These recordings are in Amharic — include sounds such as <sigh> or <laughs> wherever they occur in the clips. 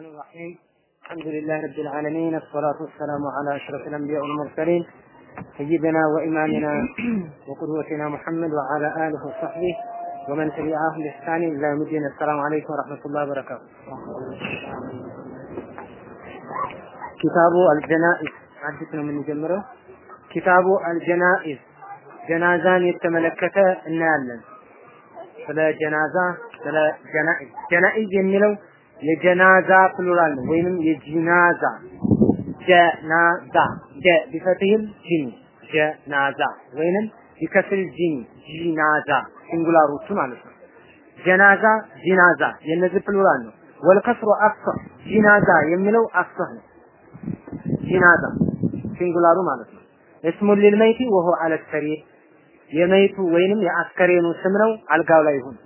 الرحمن الرحيم الحمد لله رب العالمين الصلاة والسلام على أشرف الأنبياء والمرسلين سيدنا وإمامنا <clears throat> وقدوتنا محمد وعلى آله وصحبه ومن تبعه بإحسان إلى يوم الدين السلام عليكم ورحمة الله وبركاته كتاب الجنائز አዲስ ነው የምንጀምረው ኪታቡ አልጀናኢዝ ጀናዛን የተመለከተ እናያለን ስለ ጀናዛ ስለ ጀናኢዝ ጀናኢዝ የሚለው የጀናዛ plural ነው ወይንም የጂናዛ። ጀናዛ። ጀ بفتح الجيم ጀናዛ ወይንም بكسر الجيم ጂናዛ። singular ኦቹ ማለት ነው። ጀናዛ ጂናዛ የነዚህ plural ነው። والكسر أفصح። ጂናዛ የሚለው أفصح ነው። ጂናዛ singular ኡ ማለት ነው። اسم للميت وهو على السرير የመይቱ ወይንም የአስከሬኑ ስም ነው። አልጋው ላይ ሆኖ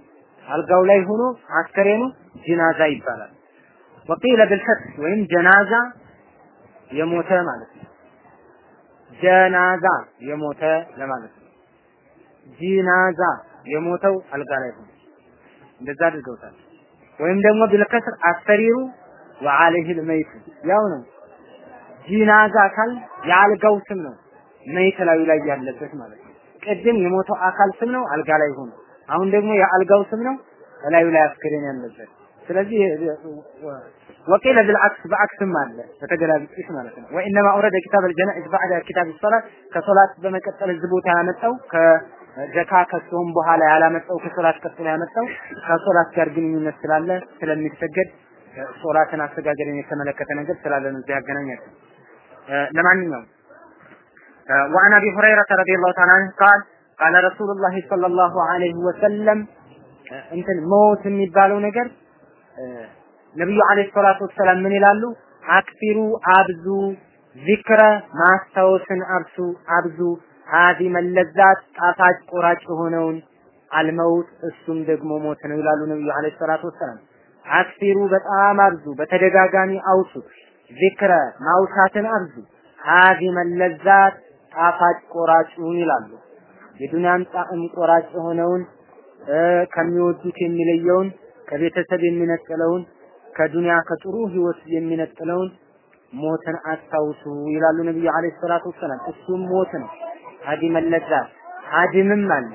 አልጋው ላይ ሆኖ አስከሬኑ ጂናዛ ይባላል። ወቂለ ብልፈት ወይም ጀናዛ የሞተ ማለት ነው። ጀናዛ የሞተ ለማለት ነው። ጂናዛ የሞተው አልጋ ላይ ሆኖ እንደዛ አድርገውታል። ወይም ደግሞ ቢልከስር አሰሪሩ ወአለይህ ልመይቱ ያው ነው። ጂናዛ አካል የአልጋው ስም ነው። ميت ላዩ ላይ ያለበት ማለት ነው። ቅድም የሞተው አካል ስም ነው አልጋ ላይ ሆኖ አሁን ደግሞ የአልጋው ስም ነው ላዩ ላይ አስክሬን ያለበት ስለዚህ ወቂለ بالعكس በአክስም አለ በተገላቢጦሽ ማለት ነው ወኢነማ አውረደ ኪታብ الجنائز بعد كتاب الصلاه ከሶላት በመቀጠል እዚህ ቦታ ያመጣው ከዘካ ከጾም በኋላ ያላመጣው ከሶላት ቀጥሎ ያመጣው ከሶላት ጋር ግንኙነት ስላለ ስለሚሰገድ ሶላትን አስተጋገርን የተመለከተ ነገር ስላለ ነው እዚህ ያገናኛቸው ለማንኛውም وعن ابي هريره رضي الله تعالى عنه قال ቃለ ረሱሉላህ ሰለላሁ ዐለይሂ ወሰለም እንትን ሞት የሚባለው ነገር ነብዩ አለይሂ ሰላቱ ወሰላም ምን ይላሉ? አክፊሩ አብዙ ዚክረ ማስታወስን አብሱ አብዙ ሀዚመ ለዛት ጣፋጭ ቆራጭ የሆነውን አልመውት እሱም ደግሞ ሞት ነው ይላሉ ነብዩ አለይሂ ሰላቱ ወሰላም። አክፊሩ በጣም አብዙ፣ በተደጋጋሚ አውሱ ዚክረ ማውሳትን አብዙ ሀዚመ ለዛት ጣፋጭ ቆራጩን ይላሉ። የዱንያን ጣዕም ቆራጭ የሆነውን ከሚወዱት የሚለየውን ከቤተሰብ የሚነጥለውን ከዱንያ ከጥሩ ህይወት የሚነጥለውን ሞትን አስታውሱ ይላሉ ነብዩ አለይሂ ሰላቱ ወሰላም። እሱም ሞት ነው። ሀዲም ለዛ ሀዲምም አለ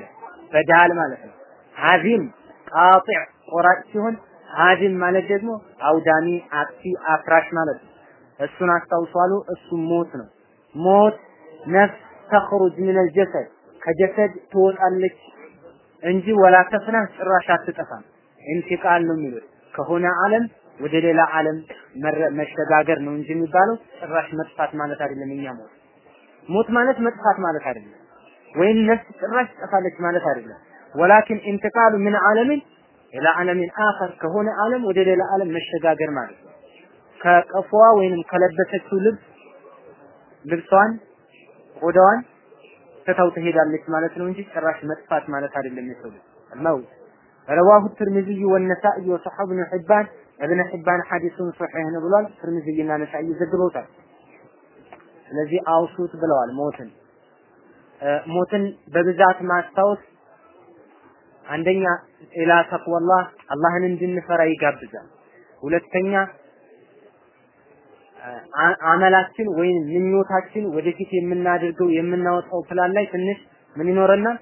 በዳል ማለት ነው። ሀዚም ቃጢዕ ቆራጭ ሲሆን ሀዲም ማለት ደግሞ አውዳሚ፣ አጥፊ፣ አፍራሽ ማለት ነው። እሱን አስታውሱ አሉ። እሱም ሞት ነው። ሞት ነፍስ ተኽሩጅ ሚነል ጀሰድ ከጀሰድ ትወጣለች እንጂ ወላ ተፍና ጭራሽ አትጠፋም። ኢንቲቃል ነው የሚሉት። ከሆነ ዓለም ወደ ሌላ ዓለም መሸጋገር ነው እንጂ የሚባለው ጭራሽ መጥፋት ማለት አይደለም። እኛ ሞት ሞት ማለት መጥፋት ማለት አይደለም። ወይም ነፍስ ጭራሽ ትጠፋለች ማለት አይደለም። ወላኪን ኢንቲቃሉ ምን ዓለምን ኢላ ዓለምን አኸር ከሆነ ዓለም ወደ ሌላ ዓለም መሸጋገር ማለት ነው። ከቀፏ ወይንም ከለበሰችው ልብስ ልብሷን ቆዳዋን ትታው ትሄዳለች ማለት ነው እንጂ ጭራሽ መጥፋት ማለት አይደለም። የሰው ልጅ መውት ረዋሁ ትርሚዚ ወነሳኢ ወሰሐብ ብን ሒባን እብነ ሒባን ሐዲሱን ሶሒህ ነው ብሏል። ትርሚዚና ነሳኢ ዘግበውታል። ስለዚህ አውሱት ብለዋል። ሞትን ሞትን በብዛት ማስታወስ አንደኛ إلى تقوى الله አላህን እንድንፈራ ይጋብዛል። ሁለተኛ አመላችን ወይም ምኞታችን ወደፊት የምናደርገው የምናወጣው ፕላን ላይ ትንሽ ምን ይኖረናል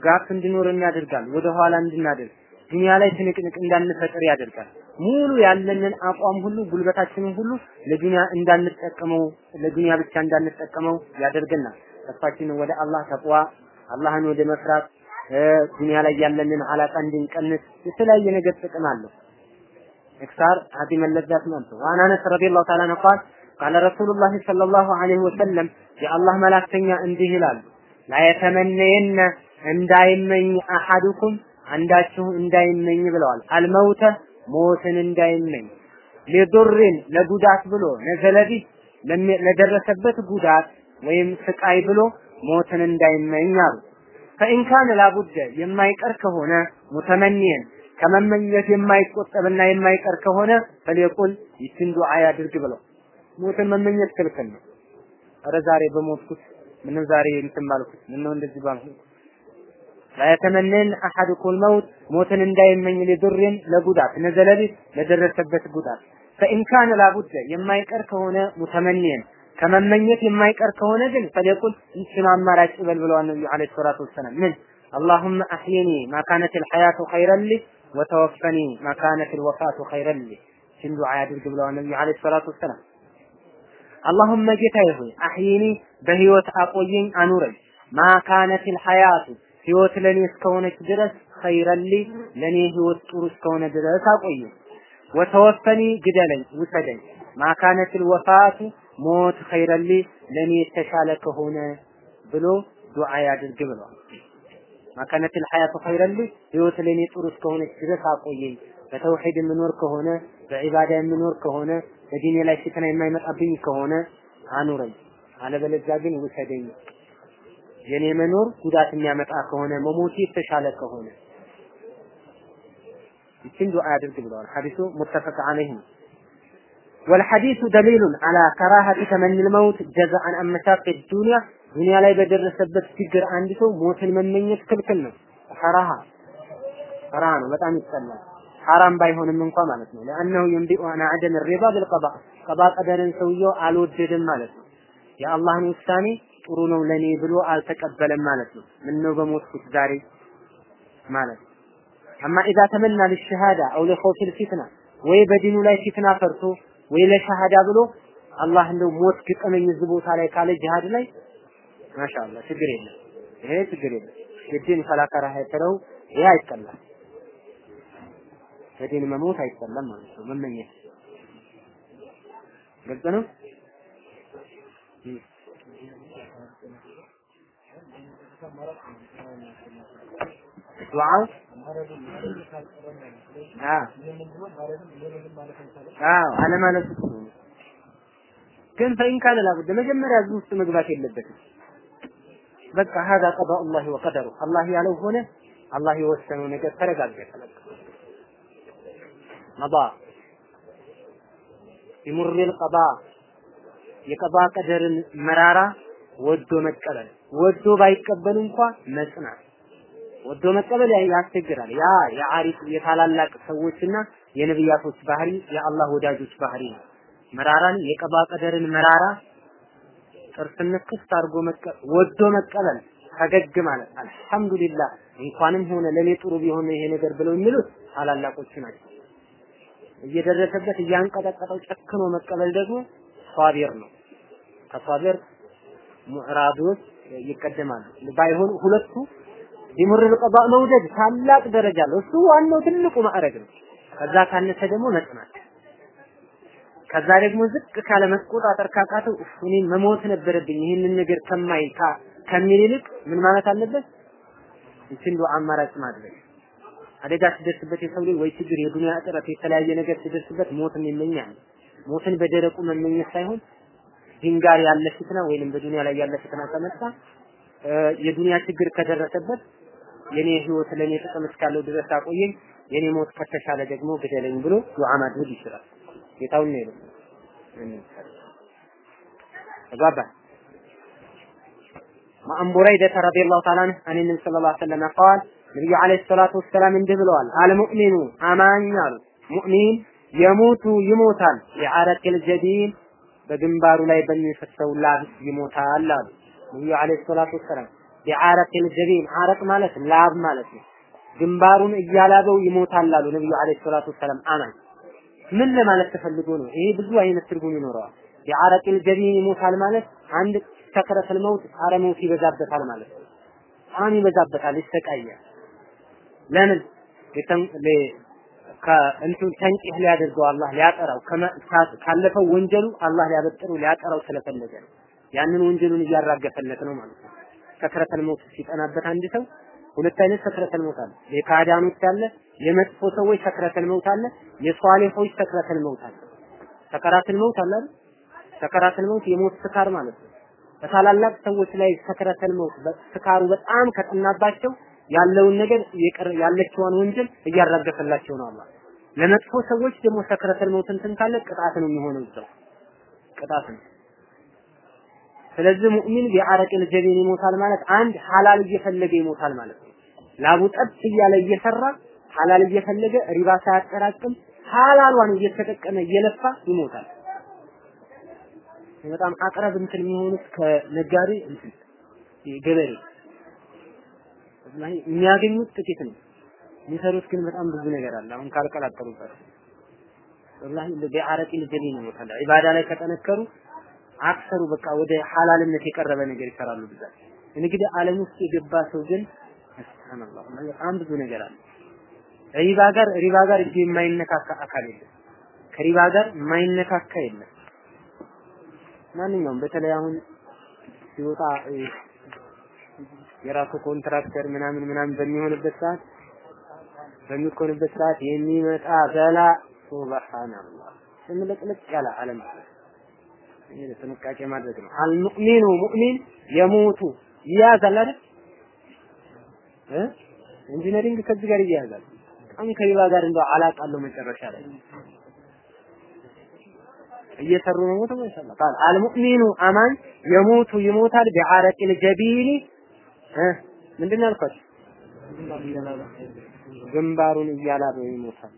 gap እንዲኖረን ያደርጋል ወደ ኋላ እንድናደርግ ዱንያ ላይ ትንቅንቅ እንዳንፈጥር ያደርጋል። ሙሉ ያለንን አቋም ሁሉ ጉልበታችንን ሁሉ ለዱንያ እንዳንጠቀመው ለዱንያ ብቻ እንዳንጠቀመው ያደርገናል። ተስፋችንን ወደ አላህ ተቅዋ አላህን ወደ መፍራት ዱንያ ላይ ያለንን አላቃ እንድንቀንስ የተለያየ ነገር ጥቅም አለው إكثار هذه من اللذات منته وعن أنس رضي الله تعالى عنه قال قال رسول الله صلى الله عليه وسلم يا الله ملاكتنيا عندي هلال لا يتمنين እንዳይመኝ አሐዱኩም አንዳችሁ እንዳይመኝ ብለዋል አልመውተ ሞትን እንዳይመኝ ሊዱርን ለጉዳት ብሎ ነዘለቢ ለደረሰበት ጉዳት ወይም ስቃይ ብሎ ሞትን እንዳይመኝ አሉ ፈኢን ካነ ላቡደ የማይቀር ከሆነ ሙተመኒየን ከመመኘት የማይቆጠብና የማይቀር ከሆነ ፈሊቁል ይችን ዱዓ ያድርግ ብለው ሞትን መመኘት ክልክል ነው። ኧረ ዛሬ በሞትኩት ምነው ዛሬ እንትን ባልኩት ምነው እንደዚህ ባልኩት? لا يتمنين أحدكم الموت ሞትን እንዳይመኝ لضر ለጉዳት نزل به ለደረሰበት ጉዳት። فإن كان لا بد የማይቀር ከሆነ متمنيا ከመመኘት የማይቀር ከሆነ ግን فليقل ይችን አማራጭ ይበል ብለዋል ነብዩ عليه الصلاة والسلام። ምን? اللهم أحيني ما كانت خيرا لي وتوفني ما كانت الوفاة خيرا لي ሲሉ ዱዓ ያድርግ ብለዋል ነቢዩ عليه الصلاة والسلام። اللهم ጌታዬ ሆይ أحيني በህይወት አቆየኝ አኑረኝ ማካነት ልሐያቱ ህይወት ለኔ እስከሆነች ድረስ ኸይረን ሊ ለኔ ህይወት ጥሩ እስከሆነ ድረስ አቆየኝ። ወተወፈኒ ግደለኝ ውሰደኝ ማካነት ልወፋቱ ሞት ኸይረን ሊ ለኔ የተሻለ ከሆነ ብሎ ዱዓ ያድርግ ብለዋል። ማካነት ልሐያቱ ኸይረን ሊ ህይወት ለኔ ጥሩ እስከሆነች ድረስ አቆየኝ። በተውሂድ የምኖር ከሆነ በዒባዳ የምኖር ከሆነ በዲኔ ላይ ፊትና የማይመጣብኝ ከሆነ አኑረኝ፣ አለበለዚያ ግን ውሰደኝ። የኔ መኖር ጉዳት የሚያመጣ ከሆነ መሞቴ የተሻለ ከሆነ ይችን ዱዓ ያድርግ ብለዋል። ሐዲሱ ሙተፈቅ ዐለይህ ነው። والحديث دليل على كراهة تمني الموت جزاء عن مشاق الدنيا ዱንያ ላይ በደረሰበት ችግር አንድ ሰው ሞትን መመኘት ክልክል ነው። ሐራሃ ሐራ ነው፣ በጣም ይጠላል። ሐራም ባይሆንም እንኳ ማለት ነው። ለአነሁ የንቢኡ አን አደም ሪባ ብልቀባ ቀባ ቀደርን ሰውየው አልወደድም ማለት ነው። የአላህን ውሳኔ ጥሩ ነው ለኔ ብሎ አልተቀበለም ማለት ነው። ምን ነው በሞትኩት ዛሬ ማለት አማ ኢዛ ተመና ለሸሃዳ አው ለኸውፊል ፊትና ወይ በዲኑ ላይ ፊትና ፈርቶ ወይ ለሸሃዳ ብሎ አላህ እንደው ሞት ግጠመኝ እዚህ ቦታ ላይ ካለ ጂሃድ ላይ ማሻአላ ችግር የለም። ይሄ ችግር የለም። የዲን ፈላከራ ሀይተረው ይሄ አይጠላም። በዲን መሞት አይጠላም ማለት ነው። መመኘት ግልጽ ነው። ዱዓው አዎ አለማለቱ ግን ፈኢን ካነ ላቡድ መጀመሪያ እዚህ ውስጥ መግባት የለበትም። በቃ ሀዛ ቀዳኡ ላሂ ወቀደሩ አላህ ያለው ሆነ፣ አላህ የወሰነው ነገር ተረጋገጠ። በቃ መባ ቢሙሪል ቀባ የቀባ ቀደርን መራራ ወዶ መቀበል ወዶ ባይቀበል እንኳ መጽናት ወዶ መቀበል ያስቸግራል። ያ የአሪፍ የታላላቅ ሰዎችና የነብያቶች ባህሪ የአላህ ወዳጆች ባህሪ ነው። መራራን የቀባ ቀደርን መራራ ጥርስን ክፍት አድርጎ ወዶ መቀበል ፈገግ ማለት አልሐምዱሊላህ እንኳንም ሆነ ለኔ ጥሩ ቢሆን ይሄ ነገር ብለው የሚሉት ታላላቆች ናቸው። እየደረሰበት እያንቀጠቀጠው ጨክኖ መቀበል ደግሞ ሷቢር ነው። ከሷቢር ሙዕራዶች ይቀደማሉ። ባይሆን ሁለቱ ቢሙርል ቀባ መውደድ ታላቅ ደረጃ አለው። እሱ ዋናው ትልቁ ማዕረግ ነው። ከዛ ካነሰ ደግሞ መጽናት ከዛ ደግሞ ዝቅ ካለ መቆጣጠር ካቃተው እኔ መሞት ነበረብኝ ይህንን ነገር ከማይ ከሚል ይልቅ ምን ማለት አለበት? ይችን ዱዓ አማራጭ ማድረግ አደጋ ሲደርስበት የሰው ልጅ ወይ ችግር፣ የዱንያ እጥረት፣ የተለያየ ነገር ሲደርስበት ሞትን ይመኛል። ሞትን በደረቁ መመኘት ሳይሆን ድንጋር ያለ ፍትና ወይንም በዱንያ ላይ ያለ ፍትና ከመጣ የዱንያ ችግር ከደረሰበት የኔ ህይወት ለኔ ጥቅም እስካለው ድረስ አቆየኝ፣ የኔ ሞት ከተሻለ ደግሞ ግደለኝ ብሎ ዱዓ ማድረግ ይችላል። ጌታውን ነው ተግባባ ማን ቡረይደ ረዲየላሁ ተዓላ ዐንሁ አን ሰለላሁ ዐለይሂ ወሰለም ነብዩ ዐለይሂ ሰላቱ ወሰላም እንዲህ ብለዋል። አልሙእሚኑ አማኝ አሉ ሙእሚን የሞቱ ይሞታል። የአረቅል ጀዲን በግንባሩ ላይ በሚፈሰው ላብ ይሞታል አሉ ነብዩ ዐለይሂ ሰላቱ ወሰላም። ቢዓረቅል ጀቢን አረቅ ማለት ላብ ማለት ነው። ግንባሩን እያላበው ይሞታል አሉ ነብዩ ዐለይሂ ሰላቱ ወሰላም አማኝ ምን ለማለት ተፈልጎ ነው? ይሄ ብዙ አይነት ትርጉም ይኖረዋል። የአረቂል ጀቢን ይሞታል ማለት አንድ ሰከረተል መውት ጣረ መውት ይበዛበታል ማለት ነው። በጣም ይበዛበታል፣ ይሰቃያል። ለምን ከእንቱ ተንቂህ ሊያደርገው አላህ ሊያጠራው ካለፈው ወንጀሉ አላህ ሊያበጥሩ ሊያጠራው ስለፈለገ ነው። ያንን ወንጀሉን እያራገፈለት ነው ማለት ነው። ሰከረተል መውት ሲጠናበት አንድ ሰው ሁለት አይነት ሰክረተል መውት አለ። የካዳኖች አለ፣ የመጥፎ ሰዎች ሰክረተል መውት አለ፣ የሷሊሆች ሰክረተል መውት አለ። ሰከራተል መውት አለ አይደል? ሰከራተል መውት የሞት ስካር ማለት ነው። በታላላቅ ሰዎች ላይ ሰክረተል መውት ስካሩ በጣም ከጠናባቸው ያለውን ነገር ያለችዋን ወንጀል እያራገፈላቸው ነው አላህ። ለመጥፎ ሰዎች ደግሞ ሰክረተል መውት እንትን ቅጣት ነው የሚሆነው እዛው ቅጣት ነው። ስለዚህ ሙእሚን ቢዓረቅል ጀቢን ይሞታል ማለት አንድ ሐላል እየፈለገ ይሞታል ማለት ነው። ላቡ ጠብ እያለ እየሰራ ሐላል እየፈለገ ሪባ ሳያጠራቅም ሐላሏን እየተጠቀመ እየለፋ ይሞታል። በጣም አቅረብ እንትን የሚሆኑት ከነጋዴ እንትን ገበሬ የሚያገኙት ጥቂት ነው። የሚሰሩት ግን በጣም ብዙ ነገር አለ። አሁን ካልቀላቀሉበት ወላሂ ቢዓረቂ ልጀሊ ነው ይሞታል። ዒባዳ ላይ ከጠነከሩ አክሰሩ በቃ ወደ ሐላልነት የቀረበ ነገር ይሰራሉ ብዛት። እንግዲህ ዓለም ውስጥ የገባ ሰው ግን ሱብሃንአላህ በጣም ብዙ ነገር አለ። ሪባ ጋር ሪባ ጋር እጅ የማይነካካ አካል የለም። ከሪባ ጋር የማይነካካ የለም። ማንኛውም በተለይ አሁን ሲወጣ የራሱ ኮንትራክተር ምናምን ምናምን በሚሆንበት ሰዓት በሚኮንበት ሰዓት የሚመጣ በላ ሱብሃንአላህ ስምልቅልቅ ያለ ዓለም ይሄ ጥንቃቄ ማድረግ ነው። አልሙእሚኑ ሙእሚን የሞቱ ይያዛል አይደል እ ኢንጂነሪንግ ከዚህ ጋር ይያያዛል። በጣም ከሪባ ጋር እንደው አላቃለው መጨረሻ ላይ እየሰሩ ነው ሞቱ ማሻአላ ቃል አልሙእሚኑ አማን የሞቱ ይሞታል ቢዓረቂል ጀቢኒ እ ምንድን ያልኳችሁ? ግንባሩን እያላበው ይሞታል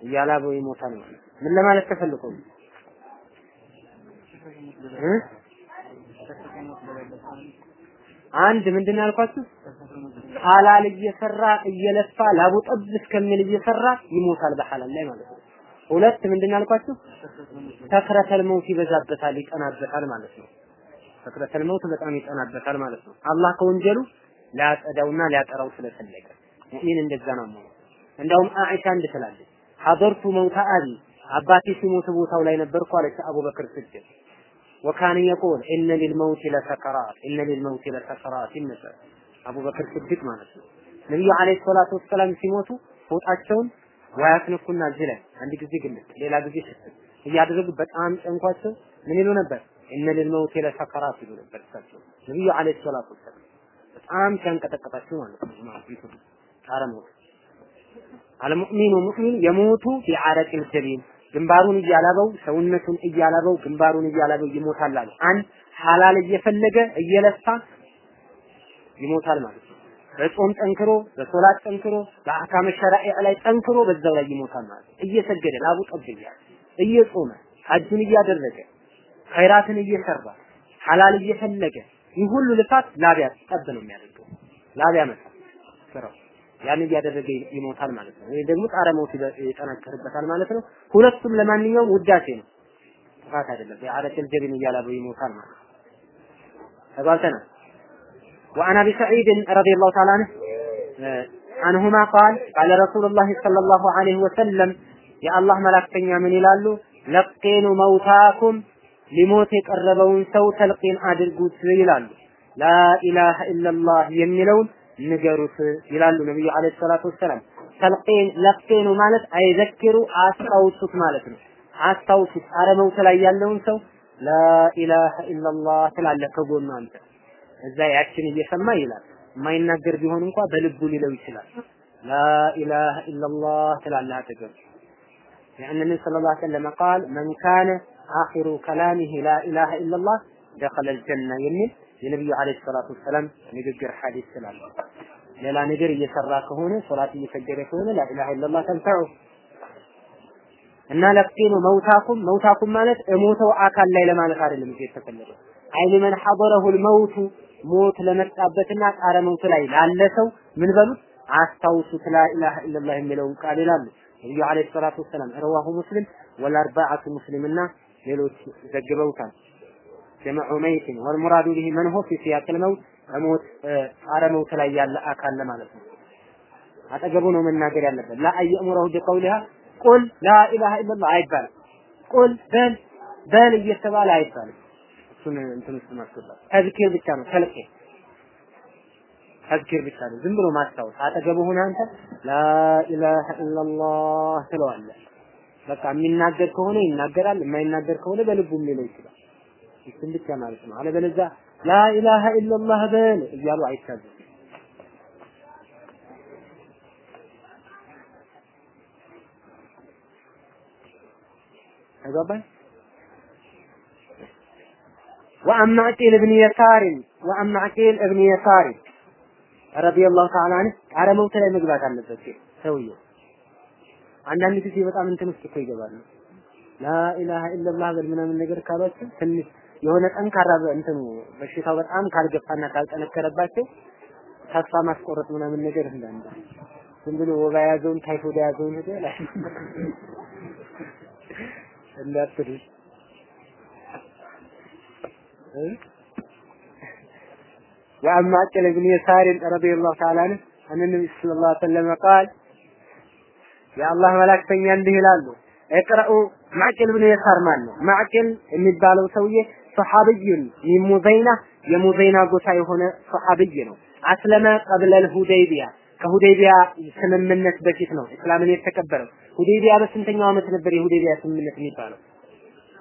እያላበው ይሞታል ምን ለማለት ተፈልጎ ነው? አንድ ምንድን ያልኳችሁ? ሐላል እየሰራ እየለፋ ላቡ ጠብ እስከሚል እየሰራ ይሞታል በሐላል ላይ ማለት ነው። ሁለት ምንድን ያልኳችሁ? ሰክረተል መውት ይበዛበታል ይጠናበታል ማለት ነው። ሰክረተል መውት በጣም ይጠናበታል ማለት ነው። አላህ ከወንጀሉ ሊያጸዳውና ሊያጠራው ስለፈለገ ሙእሚን እንደዛ ነው ማለት እንደውም አኢሻ እንድ ትላለች ሐضرቱ መውታ አቢ አባቴ ሲሞት ቦታው ላይ ነበርኩ አለች አቡበክር ስድቅ ወካን የቁል ኢነ ሊልመውት ለሰከራት ኢነ ሊልመውት ለሰከራት ይነበር አቡበክር ስድቅ ማለት ነው ነብዩ عليه الصلاة والسلام ሲሞቱ ፎጣቸውን ወያስነኩና እዚህ ላይ አንድ ጊዜ ግልጥ ሌላ ጊዜ ሽፍት እያደረጉ በጣም ጨንቋቸው ምን ይሉ ነበር? إن للموت لسكرات ይሉ ነበር እሳቸው። ነብዩ عليه الصلاة والسلام በጣም ሲያንቀጠቀጣቸው ማለት ነው። ነው። አረመው المؤمن ሙእሚን يموت بعرق الجبين ግንባሩን እያላበው ሰውነቱን እያላበው ግንባሩን እያላበው ይሞታል አለ። አንድ ሐላል እየፈለገ እየለፋ ይሞታል ማለት ነው። በጾም ጠንክሮ፣ በሶላት ጠንክሮ፣ በአህካመ ሸራኢዕ ላይ ጠንክሮ በዛው ላይ ይሞታል ማለት ነው። እየሰገደ ላቡ ጠብ እያለ እየጾመ ሐጁን እያደረገ ኸይራትን እየሰራ ሐላል እየፈለገ ይህ ሁሉ ልፋት ላብ ጠብ ነው የሚያደርገው። ላብ ያመጣል ስራው ያን እያደረገ ይሞታል ማለት ነው። ወይም ደግሞ ጣረ ሞት ይጠነከርበታል ማለት ነው። ሁለቱም ለማንኛውም ውዳሴ ነው፣ ጥፋት አይደለም። የአረቀል ጀቢን እያላበው ይሞታል ማለት ነው። ተግባብተናል። وعن ابي سعيد رضي الله تعالى عنه عنهما قال قال رسول الله صلى الله ምን ይላሉ ለቄኑ መውታኩም ሊሞት የቀረበውን ሰው ተልቂን አድርጉት ይላሉ لا ኢለላህ የሚለውን ንገሩት ይላሉ ነብዩ አለይሂ ሰላቱ ወሰላም። ተልቂን ለቂኑ ማለት አይዘክሩ አስታውሱት ማለት ነው። አስታውሱት አረመውት ላይ ያለውን ሰው ላኢላሃ ኢላላህ ትላለህ ከጎኑ አንተ እዛ ያችን እየሰማ ይላል። የማይናገር ቢሆን እንኳ በልቡ ሊለው ይችላል። ላኢላሃ ኢላላህ ትላለህ አጠገብ لأن النبي صلى الله عليه وسلم قال من كان آخر كلامه لا إله إلا الله دخل الجنة የሚል የነብዩ አለይሂ ሰላቱ ወሰላም ንግግር ሐዲስ ስላለ። ሌላ ነገር እየሰራ ከሆነ ሶላት እየሰገደ ከሆነ ላኢላሃ ኢላላህ ተንፈዑ። እና ለቂኑ መውታኩም መውታኩም ማለት እሞተው አካል ላይ ለማለት አይደለም እዚህ የተፈለገው። አይን መን ሐضረሁል መውቱ ሞት ለመጣበትና ጣረ መውት ላይ ላለ ሰው ምን በሉት? አስታውሱት ላኢላሃ ኢላላህ የሚለውን ቃል ይላሉ። ነብዩ አለይሂ ሰላቱ ወሰላም ረዋሁ ሙስሊም ወልአርባዓቱ ሙስሊምና ሌሎች ዘግበውታል ጀመዑ መይትን ወልሙራዱ ቢሂ መን ሆ ፊ ሲያቅል መውት ሞት ጣረ መውት ላይ ያለ አካል ለማለት ነው። አጠገቡ ነው መናገር ያለበት። ላ አየእሙረሁ ቢቀውሊሃ ቁል ላ ኢላሃ ኢላላህ አይባልም። ቁል በል በል እየተባለ አይባልም። እሱን እንትን ውስጥ ማስገባት። ተዝኪር ብቻ ነው። ተልቄ ተዝኪር ብቻ ነው። ዝም ብሎ ማስታወስ። አጠገቡ ሆነ አንተ ላ ኢላሃ ኢላላህ ትለዋለህ። በቃ የሚናገር ከሆነ ይናገራል የማይናገር ከሆነ በልቡም ሊለው ይችላል እሱን ብቻ ማለት ነው። አለበለዚያ ላኢላሃ ኢላላህ በል እያሉ አይታዘዙም። ተግባባን። ወአማ ቂል እብን የሳሪን ወአማ ቂል እብን የሳሪን ረዲየላሁ ተዓላ አንህ ቃለ መውት ላይ መግባት አለበት ሰውየው። አንዳንድ ጊዜ በጣም እንትን ውስጥ እኮ ይገባሉ። ላኢላሃ ኢለላህ በል ምናምን ነገር ካሏቸው ትንሽ የሆነ ጠንካራ እንትኑ በሽታው በጣም ካልገፋና ካልጠነከረባቸው ተስፋ ማስቆረጥ ምናምን ነገር እንዳንዳ ዝም ብሎ ወባ የያዘውን ታይፎይድ የያዘውን ሄደ ላይ እንዳትሉ وعن معقل بن يسار رضي الله تعالى عنه أن النبي صلى الله عليه وسلم قال يا الله መላእክተኛ እንዲህ ይላሉ እቅረኡ ማዕቅል ብን የሳር ማን ነው? ማዕቅል የሚባለው ሰውዬ ሰሐብዩን ሚን ሙዘይና የሙዘይና ጎሳ የሆነ ሰሐብይ ነው። አስለመ ቀብለል ሁደይቢያ ከሁዴቢያ ስምምነት በፊት ነው እስላምን የተቀበለው። ሁዴቢያ በስንተኛው ዓመት ነበር የሁዴቢያ ስምምነት የሚባለው?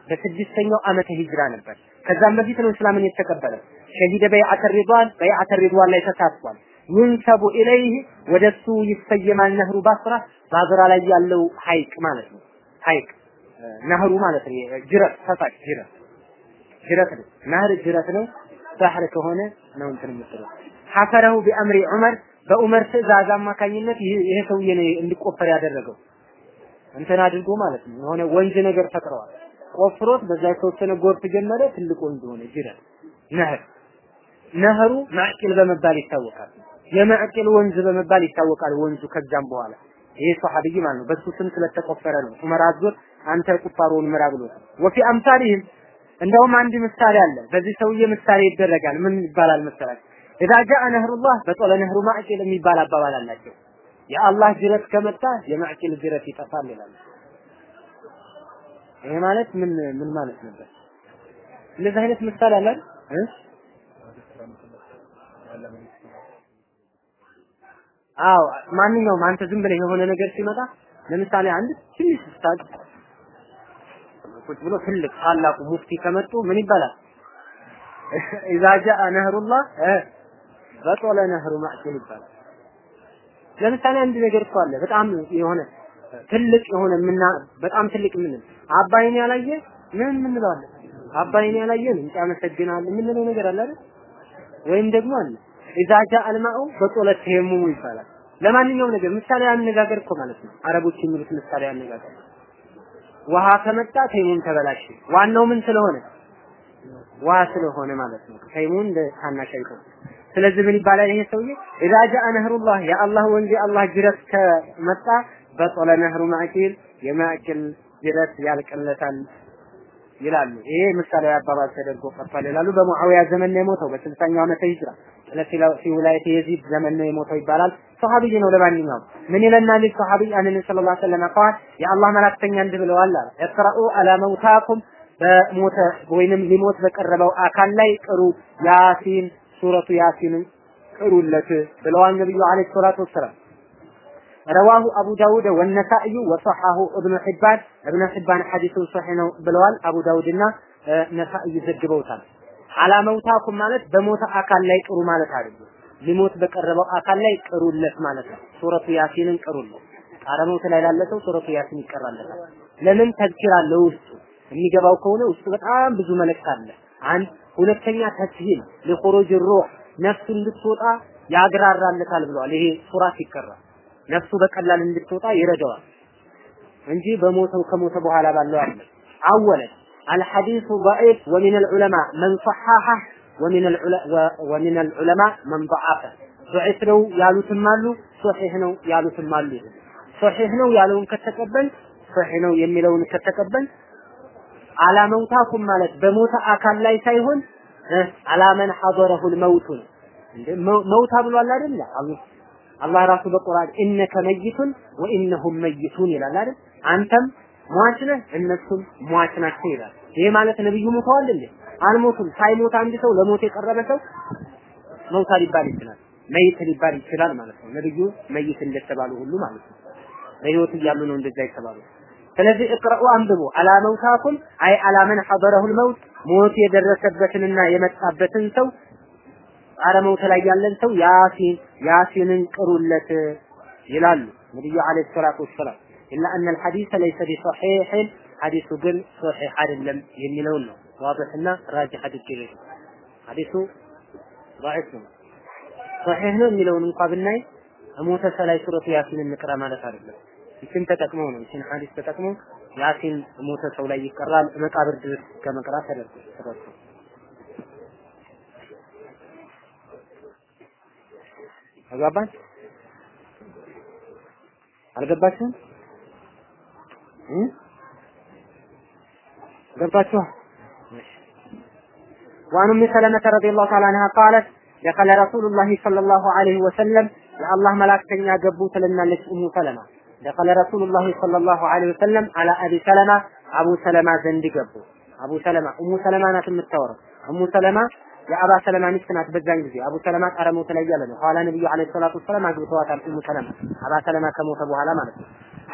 በስድስተኛው ዓመተ ሂጅራ ነበር። ከዛም በፊት ነው እስላምን የተቀበለው። شهد بيعة الرضوان بيعة الرضوان ላይ ተሳትፏል። ينسب إليه ወደሱ ይሰየማል። نهر البصرة ባዝራ ላይ ያለው ሐይቅ ማለት ነው። ሐይቅ نهر ማለት ነው። ጅረት ፈሳሽ ጅረት ጅረት ነው። نهر ጅረት ነው። ባህር ከሆነ ነው እንትን የምትለው حفره بأمر عمر በዑመር ትእዛዝ አማካኝነት ይሄ ሰውዬ ነው እንዲቆፈር ያደረገው እንትን አድርጎ ማለት ነው። የሆነ ወንዝ ነገር ፈጥረዋል። ቆፍሮት በዛ የተወሰነ ጎርፍ ጀመረ። ትልቅ ወንዝ ሆነ ጅረት ነህር ነህሩ ማዕቂል በመባል ይታወቃል። የማዕቂል ወንዝ በመባል ይታወቃል ወንዙ ከዛም በኋላ ይሄ ሰሐቢይ ማለት ነው። በሱ ስም ስለተቆፈረ ነው ዑመር አዞት አንተ ቁፋሮውን ምራ ብሎት። ወፊ አምሳሊህም እንደውም አንድ ምሳሌ አለ። በዚህ ሰውዬ ምሳሌ ይደረጋል። ምን ይባላል መሰላችሁ? ኢዛ ጃአ ነህሩላህ በጦለ ነህሩ ማዕቂል የሚባል አባባል አላቸው። የአላህ ጅረት ከመጣ የማዕቂል ጅረት ይጠፋል ይላሉ። ይሄ ማለት ምን ምን ማለት ነበር? እንደዚህ አይነት ምሳሌ አለ እ አዎ ማንኛውም አንተ ዝም ብለህ የሆነ ነገር ሲመጣ ለምሳሌ አንድ ትንሽ ስታቅ ቁጭ ብሎ ትልቅ ታላቁ ሙፍቲ ከመጡ ምን ይባላል? <laughs> ኢዛ ጃአ ነህሩላህ በጦለ ነህሩ ማዕቂል ይባላል። ለምሳሌ አንድ ነገር እኮ አለ በጣም የሆነ ትልቅ የሆነ ምና በጣም ትልቅ ምን አባይን ያላየ ምን ምንለዋለን? አባይን ያላየ ምንጭ ያመሰግናል የምንለው ነገር አለ አይደል? ወይም ደግሞ አለ ኢዛ ጃአ አልማኡ በጦለት ተየሙሙ ይባላል። ለማንኛውም ነገር ምሳሌ አነጋገር እኮ ማለት ነው። አረቦች የሚሉት ምሳሌ አነጋገር ውሃ ከመጣ ተይሙም ተበላሽ። ዋናው ምን ስለሆነ ውሃ ስለሆነ ማለት ነው። ተይሙም ታናሽ አይቆም። ስለዚህ ምን ይባላል ይሄ ሰውዬ ኢዛ ጃአ ነህሩላህ የአላህ ወንዝ የአላህ ጅረት ከመጣ በጦለ ነህሩ ማዕቂል የማዕቂል ጅረት ያልቅለታል ይላሉ። ይሄ ምሳሌያዊ አባባል ተደርጎ ቀርቷል ይላሉ። በሙአዊያ ዘመን ነው የሞተው በስልሳኛው ዓመተ ሂጅራ ስለፊ ውላየት የዚድ ዘመን ነው የሞተው ይባላል። ሰሃቢይ ነው። ለማንኛውም ምን ይለናል ሰሃቢይ አን ነብዩ ሰለላሁ ዐለይሂ ወሰለም ቃል የአላህ መላእክተኛ እንዲህ ብለዋል አለ እቅረኡ አላ መውታኩም በሞተ ወይንም ሊሞት በቀረበው አካል ላይ ቅሩ ያሲን ሱረቱ ያሲንን ቅሩለት ብለዋል ነብዩ አለይሂ ሰላቱ ወሰላም። ረዋሁ አቡ ዳውድ ወነሳኢ ወሰሐሁ እብኑ ሒባን እብኑ ሒባን ሐዲሱን ሶሒህ ነው ብለዋል። አቡ ዳውድና ነሳኢ ዘግበውታል። አላመውታኩም ማለት በሞተ አካል ላይ ቅሩ ማለት አይደለም። ሊሞት በቀረበው አካል ላይ ቅሩለት ማለት ነው። ሱረቱ ያሲንን ቅሩለት። ጣረ ሞት ላይ ላለ ሰው ሱረቱ ያሲን ይቀራለታል። ለምን ተዝኪር አለ ውስጡ የሚገባው ከሆነ ውስጡ በጣም ብዙ መልእክት አለ። አንድ ሁለተኛ ተስሂል ለኹሩጅ ሩህ ነፍሱ እንድትወጣ ያግራራለታል ብለዋል። ይሄ ሱራ ሲቀራ ነፍሱ በቀላል እንድትወጣ ይረዳዋል እንጂ በሞተው ከሞተ በኋላ ባለው አለ አወለን الحديث ضعيف ومن العلماء من صححه ወሚን አልዑለማ መን ضعፈ ضعፍ ነው ያሉትም አሉ ሶሒህ ነው ያሉትም አሉ። ሶሒህ ነው ያለውን ከተቀበል ሶሒህ ነው የሚለውን ከተቀበል አላመውታኩም ማለት በሞተ አካል ላይ ሳይሆን አላመን ሐضረሁል መውቱ ነው መውታ ብሏል አይደል? አላህ ራሱ በቁርአን ኢነከ መይቱን ወኢነሁም መይቱን ይላል አይደል? አንተም ሟች ነህ እነሱም ሟች ናቸው ይላል። ይሄ ማለት ነብዩ ሙተዋል እንዴ? አልሞቱም። ሳይሞት አንድ ሰው ለሞት የቀረበ ሰው መውታ ሊባል ይችላል፣ መይት ሊባል ይችላል ማለት ነው። ነብዩ መይት እንደተባሉ ሁሉ ማለት ነው። በህይወት እያሉ ነው እንደዛ የተባሉ። ስለዚህ እቅረኡ አንብቡ አላ መውታኩም አይ አላ መን ሐደረሁል መውት ሞት የደረሰበትንና የመጣበትን ሰው አረመውት ላይ ያለን ሰው ያሲን ያሲንን ቅሩለት ይላሉ ነብዩ አለይሂ ሰላቱ ወሰላም ኢላ አነ አልሐዲስ ለይሰ ቢሰሒሕ ሐዲሱ ግን ሶሒሕ አይደለም የሚለውን ነው ዋضሕና ራጅ ሐዲስ ይለኝ ሐዲሱ ضعيف ነው። ሶሒህ ነው የሚለውን እንኳ ብናይ ሞተሰ ላይ ሱረቱ ያሲን እንቅራ ማለት አይደለም። ይችን ተጠቅመው ነው ይችን ሐዲስ ተጠቅመው ያሲን ሞተሰው ላይ ይቀራል መቃብር ድረስ ከመቅራት ተደርጎ ተደርጎ። አልገባችሁም? ገባችኋል? وعن ام سلمه رضي الله تعالى عنها قالت دخل رسول الله صلى الله عليه وسلم لله ملائكتنا ገቡ ትልናለች ኡሙ ሰለማ دخل رسول الله صلى الله عليه وسلم على ابي سلمة አቡ ሰለማ ዘንድ ገቡ አቡ ሰለማ ኡሙ ሰለማ ናት የምታወራው ኡሙ ሰለማ የአባ ሰለማ ሚስት ናት። በዛን ጊዜ አቡ ሰለማ ጣረ ሞተ ላይ ያለ ነው። ኋላ ነብዩ አለይሂ ሰላቱ ወሰለም አግብተዋታል። ኡሙ ሰለማ አባ ሰለማ ከሞተ በኋላ ማለት ነው።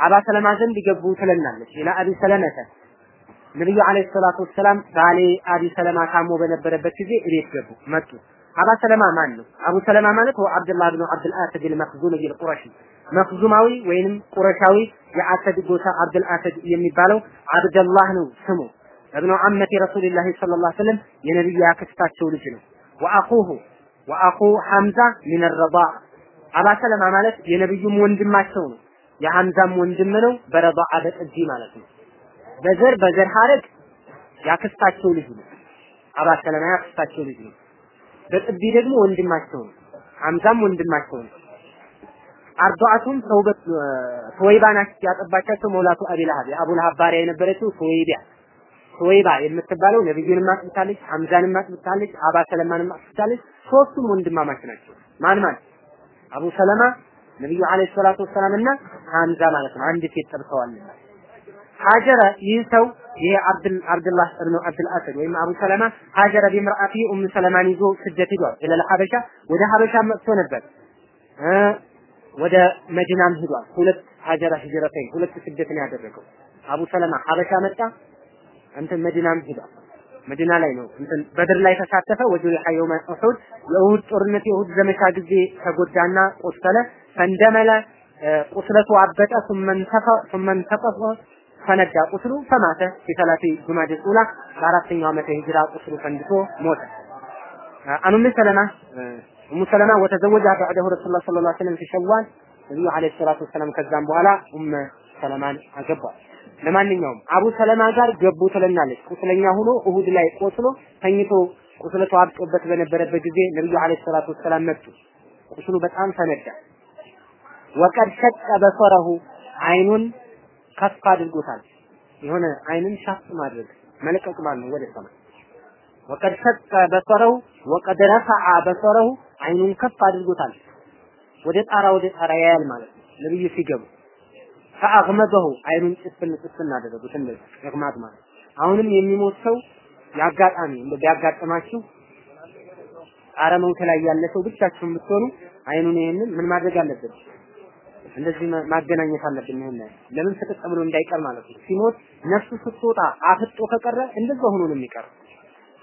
አባ ሰለማ ዘንድ ገቡ ትለናለች። ኢላ አቢ ሰለመተ ነብዩ አለይሂ ሰላቱ ወሰላም ባሌ አቢ ሰለማ ታሞ በነበረበት ጊዜ እቤት ገቡ መጡ። አባ ሰለማ ማን ነው? አቡ ሰለማ ማለት ወ አብዱላህ ብኑ አብዱል አሰድ አልመክዙም አልቁረሺ መክዙማዊ ወይንም ቁረሻዊ የአሰድ ጎሳ አብዱል አሰድ የሚባለው አብደላህ ነው ስሙ። እብኑ አመቲ ረሱልላህ ሰለላሁ ዐለይሂ ወሰለም የነብዩ ያክስታቸው ልጅ ነው። ወአኹሁ ወአኹ ሐምዛ ሚን አርዳ አባ ሰለማ ማለት የነብዩም ወንድማቸው ነው። የሐምዛም ወንድም ነው። በረዳ በጥጂ ማለት ነው። በዘር በዘር ሐረግ ያክስታቸው ልጅ ነው አባ ሰለማ ያክስታቸው ልጅ ነው በጥቢ ደግሞ ወንድማቸው ነው ሐምዛም ወንድማቸው ነው አርባአቱም ተውበት ሱወይባ ናት ያጠባቻቸው መውላቱ አቢ ለሀብ ለሀብ ባሪያ የነበረችው ሱወይባ ሱወይባ የምትባለው ነብዩንም አጥብታለች፣ ሐምዛንም አጥብታለች፣ አባ ሰለማንም አጥብታለች። ሶስቱም ወንድማማች ናቸው። ማን ማን? አቡ ሰለማ ነብዩ አለይሂ ሰላቱ ወሰላም እና ሐምዛ ማለት ነው። አንድ ሴት ጠብተዋል። ሀጀረ ይህ ሰው ይሄ አብዱል አብዱላህ ኢብኑ አብዱል አሰድ ወይም አቡ ሰለማ ሀጀረ ቢምርአቲ ኡም ሰለማን ይዞ ስደት ሂዷል። ኢለል ሐበሻ ወደ ሐበሻ መጥቶ ነበር። ወደ መዲናም ሂዷል። ሁለት ሀጀራ ሂጅረተይን ሁለት ስደት ነው ያደረገው። አቡ ሰለማ ሐበሻ መጣ፣ እንትን መዲናም ሂዷል። መዲና ላይ ነው እንትን በድር ላይ ተሳተፈ። ወደ የሐየው ኡሁድ የኡሁድ ጦርነት የኡሁድ ዘመቻ ጊዜ ተጎዳና ቆሰለ። ፈንደመለ ቁስለቱ አበጠ ثم انتفى ثم انتقص ፈነዳ ቁስሉ ፈማተ የሰላቲ ጁማደ ኡላ በአራተኛው ዓመተ ሂጅራ ቁስሉ ፈንድቶ ሞተ። አን ሰለማ ኡሙ ሰለማ ወተዘወጀ በዕደሁ ረሱሉላህ ሰለላሁ ዐለይሂ ወሰለም ሸዋል ነብዩ ዐለይሂ ሰላቱ ወሰላም ከዛም በኋላ ኡም ሰለማን አገቧል። ለማንኛውም አቡ ሰለማ ጋር ገቡ ትለናለች። ቁስለኛ ሆኖ እሁድ ላይ ቆስሎ ተኝቶ ቁስለቱ አብጦበት በነበረበት ጊዜ ነብዩ ዐለይሂ ሰላቱ ወሰላም መጡ። ቁስሉ በጣም ፈነዳ። ወቀድ ሸቀ በሰረሁ አይኑን ከፍ አድርጎታል። የሆነ አይንን ሻፍ ማድረግ መልቀቅ ማለት ወደ ሰማይ ወቀድ ሸቀ በሰረሁ ወቀድ ረፈዐ በሰረሁ አይኑን ከፍ አድርጎታል። ወደ ጣራ ወደ ጣራ ያያል ማለት ነው። ነብዩ ሲገቡ ፈአግመደሁ አይኑን ጭፍን ጭፍን አደረጉት። እንደዚህ እግማት ማለት አሁንም የሚሞት ሰው ያጋጣሚ ቢያጋጥማችሁ ጣረ መውት ላይ ያለ ሰው ብቻችሁን ብትሆኑ አይኑን ይሄንን ምን ማድረግ አለብን? እንደዚህ ማገናኘት አለብን። ይሄን ለምን ፍጥጥ ብሎ እንዳይቀር ማለት ነው። ሲሞት ነፍሱ ስትወጣ አፍጦ ከቀረ እንደዛ ሆኖ ነው የሚቀር።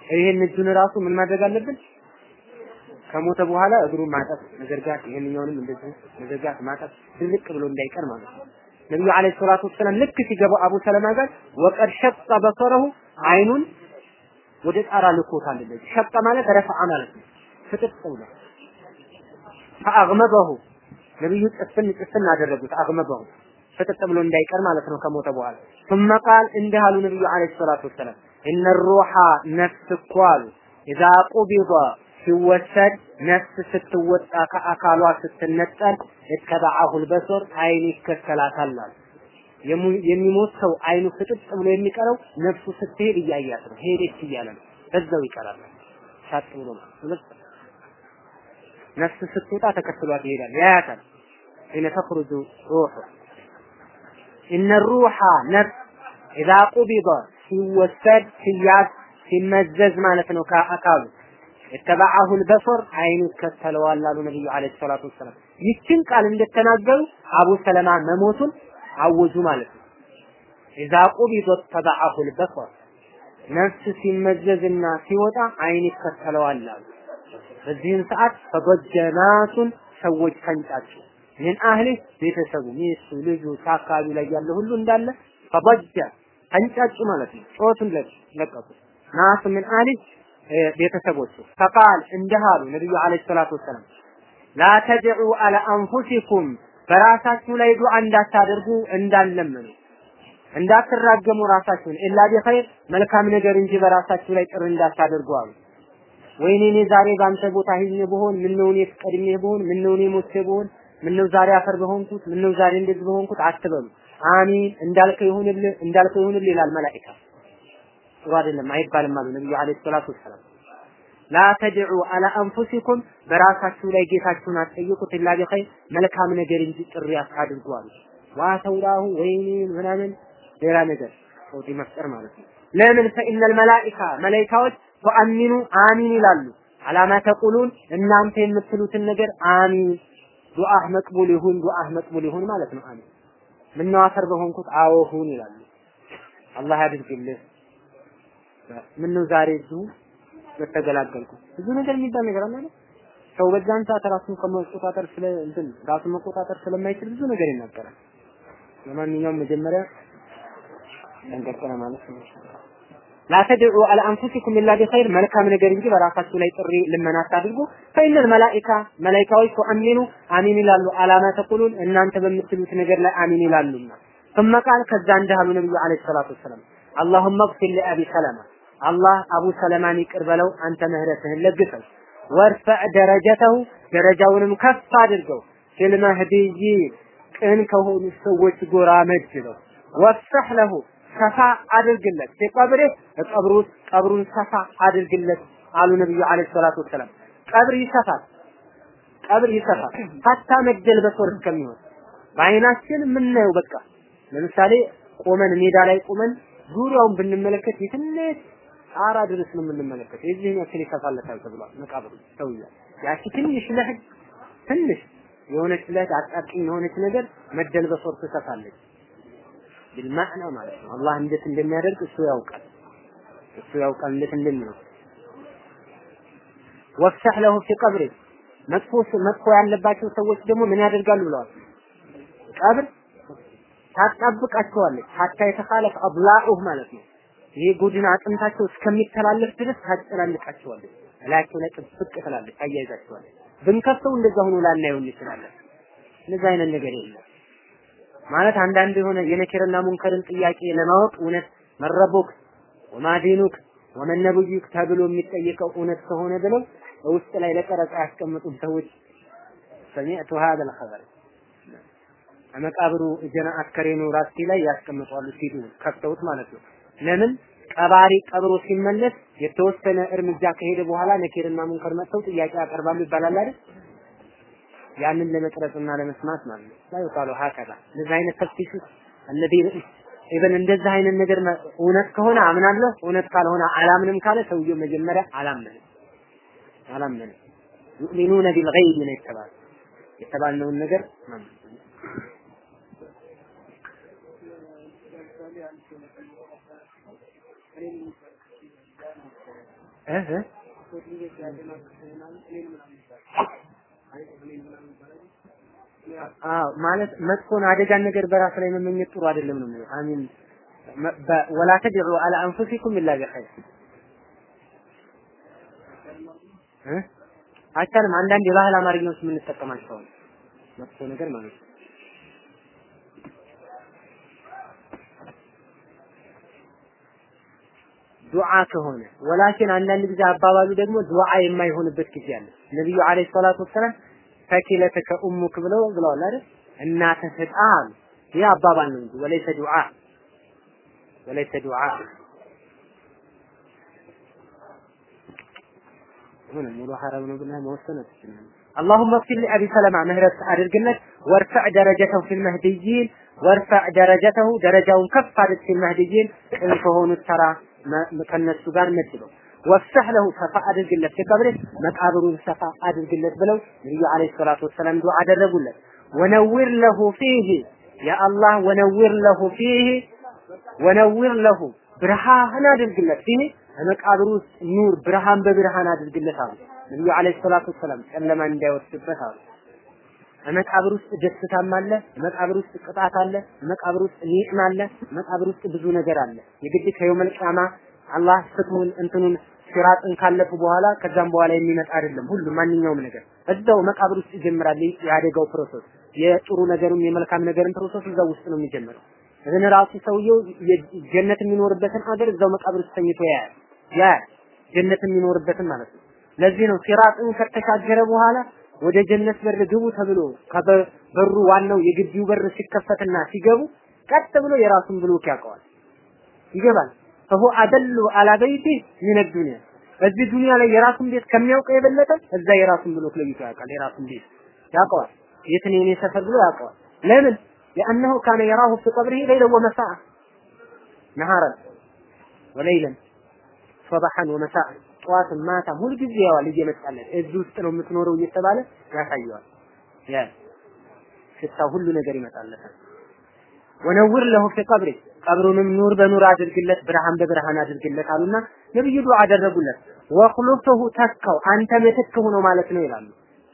ይሄን እጁን ራሱ ምን ማድረግ አለብን? ከሞተ በኋላ እግሩን ማጠፍ፣ መዘርጋት፣ ይሄንኛውንም እንደዚህ መዘርጋት፣ ማጠፍ ድርቅ ብሎ እንዳይቀር ማለት ነው። ነብዩ አለይሂ ሰላቱ ወሰላም ልክ ሲገቡ አቡ ሰለማ ጋር ወቀድ ሸቀ በሰረሁ አይኑን ወደ ጣራ ልኮታል። እንደዚህ ሸቀ ማለት ረፈዓ ማለት ነው። ፍጥጥ ብሎ ፈአግመበሁ ነብዩ ጥፍን ጥፍን አደረጉት አግመበው ፍጥጥ ብሎ እንዳይቀር ማለት ነው ከሞተ በኋላ። ثم قال እንዲህ አሉ ነብዩ አለይሂ ሰላቱ ወሰለም እነ الروح ነፍስ እኮ اذا قبض ሲወሰድ ነፍስ ስትወጣ ከአካሏ ስትነጠል የተባዓሁ البصر አይኑ ይከተላታል አሉ። የሚሞት ሰው አይኑ ፍጥጥ ብሎ የሚቀረው ነፍሱ ስትሄድ እያያት ነው ሄደች እያለ ነው በዛው ይቀራል ሻጥ ብሎ ነፍስ ስትወጣ ተከትሏት ይሄዳል ያያታል። ሒነ ተኽሩጁ ሩሑ ኢነ ሩሓ ነፍስ ኢዛ ቁቢض ሲወሰድ ሲያዝ ሲመዘዝ ማለት ነው ከአካሉ የተባዐሁ ልበሶር አይኑ ይከተለዋል አሉ ነብዩ አለይሂ ሰላቱ ወሰላም። ይችን ቃል እንደተናገሩ አቡ ሰለማ መሞቱን አወጁ ማለት ነው። ኢዛ ቁቢض ተባዐሁ ልበሶር ነፍስ ሲመዘዝና ሲወጣ አይን ይከተለዋል አሉ። በዚህም ሰዓት ፈበጀናቱን ሰዎች ተንጫጩ። ምን አህሊ ቤተሰቡ፣ ሚስቱ፣ ልጁ፣ አካባቢ ላይ ያለ ሁሉ እንዳለ ፈበጀ ተንጫጩ ማለት ነው። ጮቱን ለቀቁ። ናሱ ምን አህሊ ቤተሰቦቹ ፈቃል እንዲህ አሉ አለይሂ ሰላቱ ወሰላም ላ ተድዑ አለ አንፉሲኩም በራሳችሁ ላይ ዱዓ እንዳታደርጉ እንዳለምኑ እንዳትራገሙ ራሳችሁን ኢላ ቢኸይር መልካም ነገር እንጂ በራሳችሁ ላይ ጥር እንዳታደርጉ አሉ። ወይኔ እኔ ዛሬ ባንተ ቦታ ሂኜ ብሆን ምነው እኔ ቀድሜ ብሆን ምነው እኔ ሞቼ ብሆን ምነው ዛሬ አፈር በሆንኩት ምነው ዛሬ እንደዚህ በሆንኩት አትበሉ። አሚን እንዳልከው ይሁንልህ እንዳልከው ይሁንልህ ይላል መላኢካ። ጥሩ አይደለም አይባልም አሉ ነብዩ አለይሂ ሰላቱ ወሰላም። ላ ተድዑ አላ አንፉሲኩም በራሳችሁ ላይ ጌታችሁን አትጠይቁት ኢላ ቢኸይር መልካም ነገር እንጂ ጥሪ አታድርጉ አሉ። ዋተውላሁ ወይኔ ምናምን ሌላ ነገር ሰውቲ መፍጠር ማለት ነው። ለምን ፈኢነል መላኢካ መላኢካዎች ተአሚኑ አሚን ይላሉ። አላማ ተቁሉን እናንተ የምትሉትን ነገር አሚን ዱአህ መቅቡል ይሁን ዱአህ መቅቡል ይሁን ማለት ነው። አሚን ምነው አፈር በሆንኩት አዎ ሁን ይላሉ። አላህ ያድርግልህ። ምነው ዛሬ እዚሁ በተገላገልኩ ብዙ ነገር የሚባል ነገር አለ አይደል? ሰው በዛን ሰዓት ራሱን ከመቆጣጠር ስለ እንትን ራሱን መቆጣጠር ስለማይችል ብዙ ነገር ይናገራል። ለማንኛውም መጀመሪያ ጠንቀቅ ማለት ነው። ላ ተድዑ አላ አንፉሲኩም ኢላ ቢኸይር መልካም ነገር እንጂ በራሳችሁ ላይ ጥሪ ልመና አታድርጉ። ፈኢነል መላኢካ መላኢካዎች ተአሚኑ አሚን ይላሉ። አላማ ተቁሉን እናንተ በምትሉት ነገር ላይ አሚን ይላሉና ثم قال ከዛ እንዳሉ ነብዩ አለይሂ ሰላቱ ወሰላም اللهم اغفر لأبي سلمة አላህ አቡ ሰለማን ይቅር በለው አንተ ምህረትህን ለግሰው ወርፈዕ ደረጀተሁ ደረጃውንም ከፍ አድርገው ፊል መህዲይን ቅን ከሆኑ ሰዎች ጎራ መድበው ወፍሰህ ለሁ ሰፋ አድርግለት። ሲቀብሬ ቀብሩ ቀብሩን ሰፋ አድርግለት አሉ ነብዩ አለይሂ ሰላቱ ወሰላም። ቀብር ይሰፋል ቀብር ይሰፋል። ሀታ መግደል በሶር እስከሚሆን በአይናችን የምናየው በቃ ለምሳሌ ቆመን ሜዳ ላይ ቆመን ዙሪያውን ብንመለከት የትንሽ ጣራ ድረስ ነው የምንመለከት የዚህን ያክል ይሰፋለታል ተብሏል መቃብሩ ሰውዬ ያቺ ትንሽ ለህድ ትንሽ የሆነች ለህድ አጣጥኝ የሆነች ነገር መደል በሶር ትሰፋለች ቢልማዕና ማለት ነው። አላህ እንዴት እንደሚያደርግ እሱ ያውቃል። እሱ ያውቃል እንዴት እንደሚሆን። ወፍሰህ ለሁ ፊ ቀብሪ መጥፎ መጥፎ ያለባቸው ሰዎች ደግሞ ምን ያደርጋሉ ብለዋል። ቀብር ታጣብቃቸዋለች። ሀታ የተኻለፍ አብላዑህ ማለት ነው። ይሄ ጉድን አጥንታቸው እስከሚተላለፍ ድረስ ታጨላልቃቸዋለች። እላያቸው ላይ ጥብቅ ትላለች፣ ታያይዛቸዋለች ብንከፍተው እንደዛ ሆኖ ላናየው እንችላለን። እንደዛ አይነት ነገር የለም። ማለት አንዳንድ የሆነ የነኪርና ሙንከርን ጥያቄ ለማወቅ እውነት መረቦክ ወማዲኑክ ወመነብዩክ ተብሎ የሚጠየቀው እውነት ከሆነ ብለው ውስጥ ላይ ለቀረጻ ያስቀምጡም ሰዎች ሰሚዕቱ ሀዘ ልኸበር መቃብሩ ጀና አስከሬኑ ራስቲ ላይ ያስቀምጧሉ ሲዱ ከፍተውት ማለት ነው። ለምን ቀባሪ ቀብሮ ሲመለስ የተወሰነ እርምጃ ከሄደ በኋላ ነኪርና ሙንከር መጥተው ጥያቄ ያቀርባሉ ይባላል አይደል? ያንን ለመቅረጽና ለመስማት ማለት ነው። ላይ ቃሉ ሀከዛ እንደዚህ አይነት ተፍቲሽ እነዲ ኢቨን እንደዚህ አይነት ነገር እውነት ከሆነ አምናለሁ እውነት ካልሆነ አላምንም ካለ ሰውየው መጀመሪያ አላመንም አላመንም ዩእሚኑነ ቢልገይብ ነው የተባለው። የተባልነውን ነገር እህ አዎ ማለት መጥፎን አደጋን ነገር በራስ ላይ መመኘት ጥሩ አይደለም ነው የሚለው። አሚን። ወላ ተድዑ አላ አንፉሲኩም ኢላ ቢኸይር። አይቻልም። አንዳንድ የባህል አማርኛዎች የምንጠቀማቸው መጥፎ ነገር ማለት ነው ዱዓ ከሆነ ወላኪን አንዳንድ ጊዜ አባባሉ ደግሞ ዱዓ የማይሆንበት ጊዜ አለ ነብዩ አለይሂ ሰላቱ ወሰላም ፈኪለተከ ኡሙክ ብለው ብለዋል አይደል እናትህ ስጣ አሉ ይህ አባባል ነው እንጂ ወለይሰ ዱዓ ወለይሰ ዱዓ ሆነ ሙሉ ሐራም ነው ብለህ መወሰን አትችልም اللهم اغفر لأبي سلمة مهرت أدرجنت وارفع درجته في المهديين وارفع درجته درجه كف في المهديين إن كهون الترى ከነሱ ጋር መድበው። ወፍሰህ ለሁ ሰፋ አድርግለት ሲቀብርህ መቃብሩን ሰፋ አድርግለት ብለው ነብዩ አለይሂ ሰላቱ ወሰላም ዱዓ አደረጉለት። ወነዊር ለሁ ፊህ ያ ወነዊር ለሁ ፊህ ወነዊር ለሁ ብርሃን አድርግለት فيه መቃብሩ ውስጥ نور ብርሃን በብርሃን አድርግለት አሉ። ነብዩ عليه الصلاة والسلام ጨለማ እንዳይወስድበት አሉ መቃብር ውስጥ ደስታም አለ፣ መቃብር ውስጥ ቅጣት አለ፣ መቃብር ውስጥ نعمة አለ፣ መቃብር ውስጥ ብዙ ነገር አለ። የግድ ከ يوم القيامة አላህ ፍትሁን እንትኑን ሲራጥን ካለፉ በኋላ ከዛም በኋላ የሚመጣ አይደለም። ሁሉ ማንኛውም ነገር እዛው መቃብር ውስጥ ይጀምራል የአደጋው process። የጥሩ ነገርም የመልካም ነገርም process እዛው ውስጥ ነው የሚጀምረው። እዝን ራሱ ሰውየው ጀነት የሚኖርበትን አገር እዛው መቃብር ውስጥ ተኝቶ ያያል ያያል ጀነት የሚኖርበትን ማለት ነው። ለዚህ ነው ሲራጥን ከተሻገረ በኋላ ወደ ጀነት በር ግቡ ተብሎ ከበሩ ዋናው የግቢው በር ሲከፈትና ሲገቡ ቀጥ ብሎ የራሱን ብሎክ ያውቀዋል ይገባል። ፈሁ አደሉ አላ በይቲ ሚን ዱንያ እዚህ ዱንያ ላይ የራሱን ቤት ከሚያውቀው የበለጠ እዛ የራሱን ብሎክ ለይቶ ያውቃል። የራሱን ቤት ያውቀዋል። የት ነው የኔ ሰፈር ብሎ ያውቀዋል። ለምን لأنه كان يراه في قبره ليلا ومساء نهارا وليلا صباحا ومساء ጠዋት ማታ ሁል ጊዜ ያዋል እየመጣለት እዚህ ውስጥ ነው የምትኖረው እየተባለ ያሳየዋል። ያ ሽታው ሁሉ ነገር ይመጣለታል። ወነውር ለሁ ፊ ቀብሪ ቀብሩንም ኑር በኑር አድርግለት፣ ብርሃን በብርሃን አድርግለት አሉና ነብዩ ዱዓ አደረጉለት። ወኽሉፍሁ ተካው አንተ ምትክ ሆኖ ማለት ነው ይላሉ።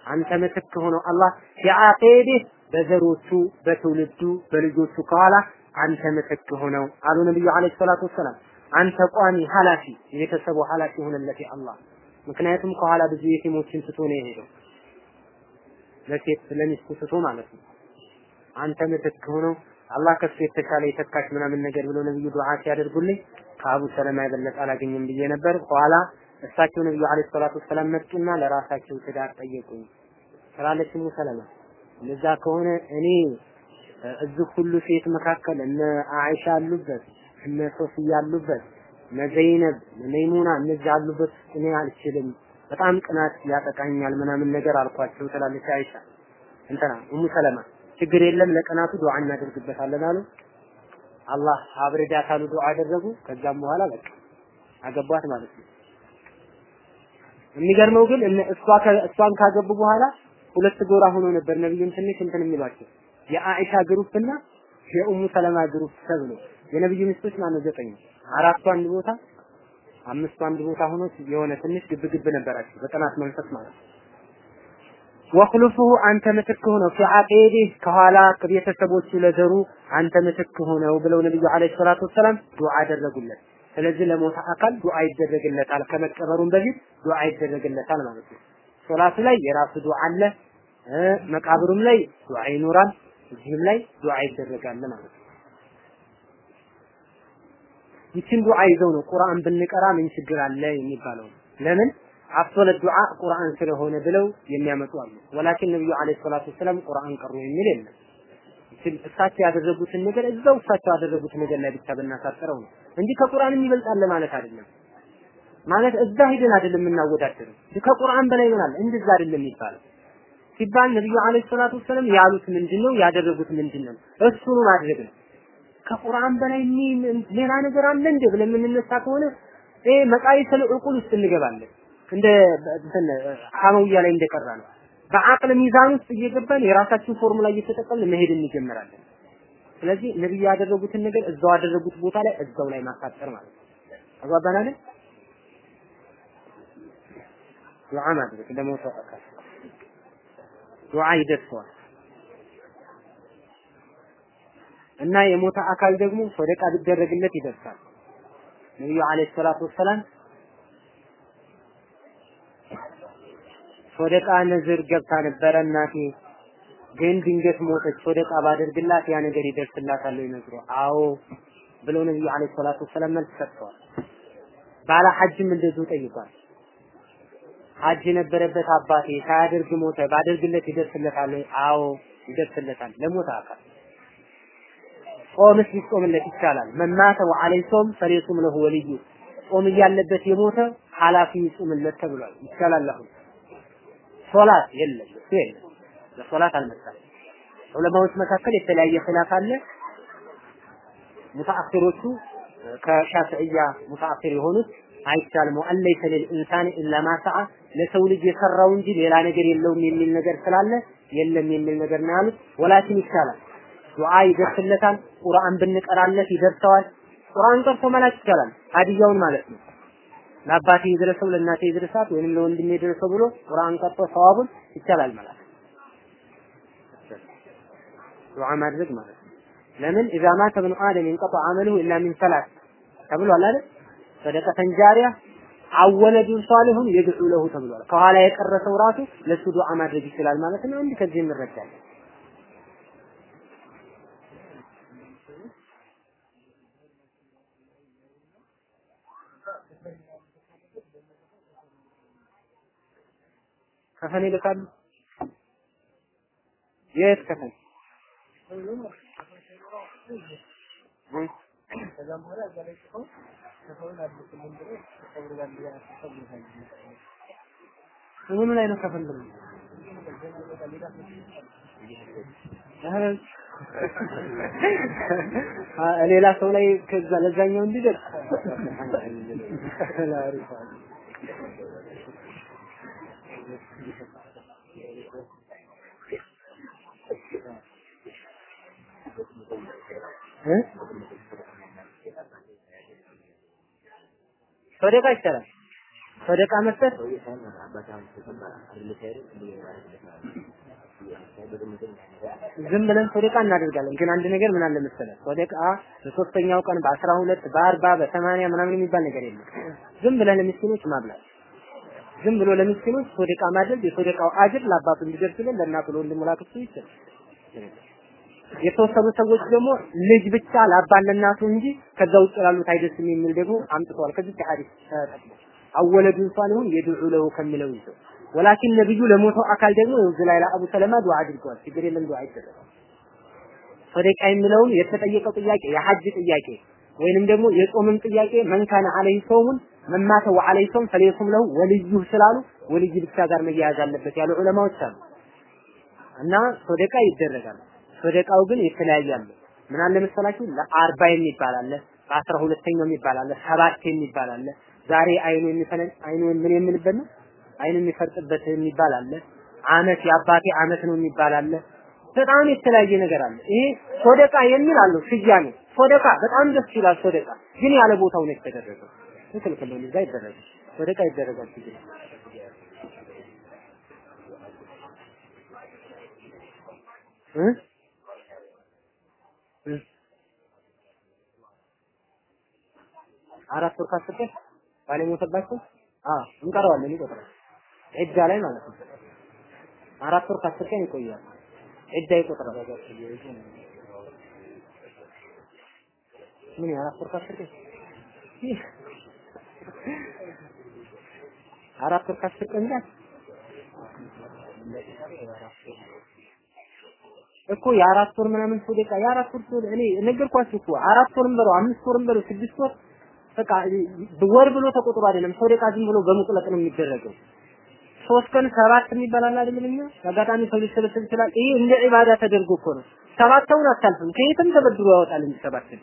አንተ ምትክ ሆኖ አላህ ፊዓቂዲ በዘሮቹ በትውልዱ በልጆቹ ከኋላ አንተ ምትክ ሆነው አሉ ነብዩ አለይሂ ሰላቱ ወሰላም። አንተ ቋሚ ኃላፊ የቤተሰቡ ኃላፊ ሆነለት አላህ። ምክንያቱም ከኋላ ብዙ የቲሞችን ትቶ ነው የሄደው ለሴት ለሚስቱ ትቶ ማለት ነው። አንተ ምትክ ሆነው አላህ ከሱ የተሻለ የተካሽ ምናምን ነገር ብሎ ነብዩ ዱዓ ሲያደርጉልኝ ከአቡ ሰለማ የበለጠ አላገኘም ብዬ ነበር። ኋላ እሳቸው ነብዩ አለይሂ ሰላቱ ወሰላም መጡና ለራሳቸው ትዳር ጠየቁኝ ስላለች ሙ ሰለማ እንደዛ ከሆነ እኔ እዚህ ሁሉ ሴት መካከል እነ አይሻ አሉበት እነ ሶፊያ አሉበት እነ ዘይነብ መይሙና እነዚህ አሉበት እኔ አልችልም። በጣም ቅናት ያጠቃኛል ምናምን ነገር አልኳቸው ትላለች አይሻ። እንትና ኡሙ ሰለማ ችግር የለም ለቅናቱ ዱዓ እናደርግበታለን አሉ። አላህ አብርዳት አሉ ዱዓ አደረጉ። ከዛም በኋላ በቃ አገቧት ማለት ነው። የሚገርመው ግን እሷ እሷን ካገቡ በኋላ ሁለት ጎራ ሆኖ ነበር ነብዩን ትንሽ እንትን የሚሏቸው። የአኢሻ group እና የኡሙ ሰለማ group ተብሎ የነብዩ ሚስቶች ማነው ዘጠኝ አራቱ አንድ ቦታ አምስቱ አንድ ቦታ ሆኖ የሆነ ትንሽ ግብግብ ነበራቸው በቅናት መንፈስ ማለት ነው واخلفه አንተ ምትክ ሆነው في ከኋላ ቤተሰቦቹ ለዘሩ አንተ ምትክ ሆነው ብለው ነብዩ አለይሂ ሰላቱ ወሰላም ዱዓ አደረጉለት። ስለዚህ ለሞተ አካል ዱዓ ይደረግለታል። ከመቀበሩም በፊት ዱዓ ይደረግለታል ማለት ነው። ሶላቱ ላይ የራሱ ዱዓ አለ፣ መቃብሩም ላይ ዱዓ ይኖራል፣ እዚህም ላይ ዱዓ ይደረጋል ማለት ነው። ይችን ዱዓ ይዘው ነው ቁርአን ብንቀራ ምን ችግር አለ የሚባለው። ለምን አፍሶለ ዱዓ ቁርአን ስለሆነ ብለው የሚያመጡ አሉ። ወላኪን ነብዩ አለይሂ ሰላቱ ወሰላም ቁርአን ቀሩ የሚል የለም። እሳቸው ያደረጉትን ነገር እዛው እሳቸው ያደረጉት ነገር ላይ ብቻ ብናሳጥረው ነው እንጂ ከቁርአንም ይበልጣል ማለት አይደለም። ማለት እዛ ሂደን አይደለም የምናወዳደረው ከቁርአን በላይ ይሆናል እንደዛ አይደለም የሚባለው ሲባል ነብዩ አለይሂ ሰላቱ ወሰላም ያሉት ምንድነው ያደረጉት ምንድነው እሱኑ ማድረግ ነው። ከቁርአን በላይ ሌላ ነገር አለ እንደ ብለን የምንነሳ ከሆነ ይሄ مقاييس العقول ውስጥ እንገባለን። እንደ እንትን ሐመውያ ላይ እንደቀራ ነው። በአቅል ሚዛን ውስጥ እየገባን የራሳችን ፎርሙላ እየተጠቀምን መሄድ እንጀምራለን። ስለዚህ ነብዩ ያደረጉትን ነገር እዛው ያደረጉት ቦታ ላይ እዛው ላይ ማሳጠር ማለት ነው። አግባባን አይደል? ዱዓ ማድረግ ለሞተው አካል ዱዓ ይደርሰዋል እና የሞተ አካል ደግሞ ሰደቃ ቢደረግለት ይደርሳል። ነብዩ አለይሂ ሰላቱ ወሰላም ሶደቃ ነዝር ገብታ ነበረ እናቴ ግን ድንገት ሞተች። ሶደቃ ባደርግላት ያ ነገር ይደርስላታል ወይ ነግሮ አዎ ብለው ነብዩ አለይሂ ሰላቱ ወሰላም መልስ ሰጥተዋል። ባለ ሐጅም እንደዚሁ ጠይቋል። ሐጅ የነበረበት አባቴ ሳያደርግ ሞተ፣ ባደርግለት ይደርስለታል? አዎ ይደርስለታል። ለሞተ አካል ጾምስ ሊጾምለት ይቻላል። መማተ ወዐለይ ጾም ፈሊሱም ለሁ ወልዩ። ጾም እያለበት የሞተ ኃላፊ ይጾምለት ተብሏል። ይቻላል አሁን? ሶላት የለም እሱ የለም። ለሶላት አልመጣም። ዑለማዎች መካከል የተለያየ ኺላፍ አለ። ሙተአኺሮቹ ከሻፊዕያ ሙተአኺር የሆኑት አይቻልም። ወአለይሰ ሊልኢንሳን ኢላ ማ ለሰው ልጅ የሰራው እንጂ ሌላ ነገር የለውም የሚል ነገር ስላለ የለም የሚል ነገር ነው ያሉት። ወላኪን ይቻላል ዱዓ ይደርስለታል ቁርአን ብንቀራለት ይደርሰዋል ቁርአን ቀርቶ መላክ ይቻላል ሀዲያውን ማለት ነው ለአባቴ ይድረሰው ለእናቴ ይድረሳት ወይንም ለወንድሜ ይድረሰው ብሎ ቁርአን ቀርቶ ሰዋቡን ይቻላል ማለት ዱዓ ማድረግ ማለት ነው። ለምን ኢዛ ማተ ብኑ አደም ይንቀጣ አመልሁ ኢላ ሚን ሰላት ተብሏል አይደል? ሰደቀተን ጃሪያ አወለዱን ሷሊሁን የድዑ ለሁ ተብሏል። ከኋላ የቀረሰው ራሱ ለሱ ዱዓ ማድረግ ይችላል ማለት ነው። እንዲህ ከዚህ እንረዳለን። ከፈን ይልካሉ። የት ከፈን? ምኑ ላይ ነው ከፈን ሌላ ሰው ላይ ከዛ ለዛኛው እንዲደርስ ሰደቃ ይቻላል። ሰደቃ መስጠት ዝም ብለን ሰደቃ እናደርጋለን። ግን አንድ ነገር ምን አለ መሰለህ፣ ሰደቃ በሶስተኛው ቀን በአስራ ሁለት በአርባ በሰማንያ ምናምን የሚባል ነገር የለም። ዝም ብለን ለምስኪኖች ማብላት፣ ዝም ብሎ ለምስኪኖች ሰደቃ ማድረግ የሰደቃው አጅር ለአባቱ እንዲደርስልን ለእናቱ ለወንድሙ ላክሱ ይችላል። የተወሰኑ ሰዎች ደግሞ ልጅ ብቻ ለአባት ለእናቱ እንጂ ከዛ ውጭ ላሉት አይደርስም የሚል ደግሞ አምጥተዋል። ከዚህ ሐዲስ ተጠቅሞ አወለዱን ሷሊሁን የድዑ ለሁ ከሚለው ይዘው ወላኪን ነብዩ ለሞተው አካል ደግሞ እዚህ ላይ ለአቡ ሰለማ ዱዓ አድርገዋል። ችግር የለም ዱዓ ይደረጋል። ሰደቃ የሚለውን የተጠየቀው ጥያቄ የሐጅ ጥያቄ ወይንም ደግሞ የጾምን ጥያቄ መንካነ አለይ ሶሙን መማተ ሶም ፈለይሱም ለሁ ወልዩ ስላሉ ወልይ ብቻ ጋር መያያዝ አለበት ያሉ ዑለማዎች አሉ እና ሰደቃ ይደረጋል። ሰደቃው ግን የተለያየ አለ። ምን አለ መሰላችሁ? ለአርባ የሚባል አለ፣ በአስራ ሁለተኛው የሚባል አለ፣ ሰባት የሚባል አለ። ዛሬ አይኑ የሚፈነጭ አይኑ ምን የምንበት ነው? አይኑ የሚፈርጥበት የሚባል አለ። አመት የአባቴ አመት ነው የሚባል አለ። በጣም የተለያየ ነገር አለ። ይሄ ሶደቃ የሚል አለው ስያሜ። ሶደቃ በጣም ደስ ይላል። ሶደቃ ግን ያለ ቦታው ነው የተደረገው። ነው። እዛ ይደረጋል። ሶደቃ ይደረጋል። ችግር እ? አራት ወር ካስቀ ባለ ሞተባቸው? እንቀረዋለን ይቆጥራል። ዒዳ ላይ ማለት ነው። አራት ወር ካስቀ ይቆያል። ዒዳ ይቆጥራል። ምን አራት ወር ካስቀ አራት ወር ካስቀ እንጃ እኮ የአራት ወር ምናምን ሶደቃ የአራት ወር ሶደ እኔ ነገርኳችሁ እኮ አራት ወርም በለው አምስት ወርም በለው ስድስት ወር በቃ ወር ብሎ ተቆጥሮ አይደለም ሶደቃ ዝም ብሎ በሙጥለቅ ነው የሚደረገው። ሶስት ቀን ሰባት የሚባል አለ አይደለም እኛ አጋጣሚ ሰው ሊሰበሰብ ይችላል። ይሄ እንደ ዒባዳ ተደርጎ እኮ ነው። ሰባተውን አታልፍም። ከየትም ተበድሮ ያወጣል እንጂ ሰባትን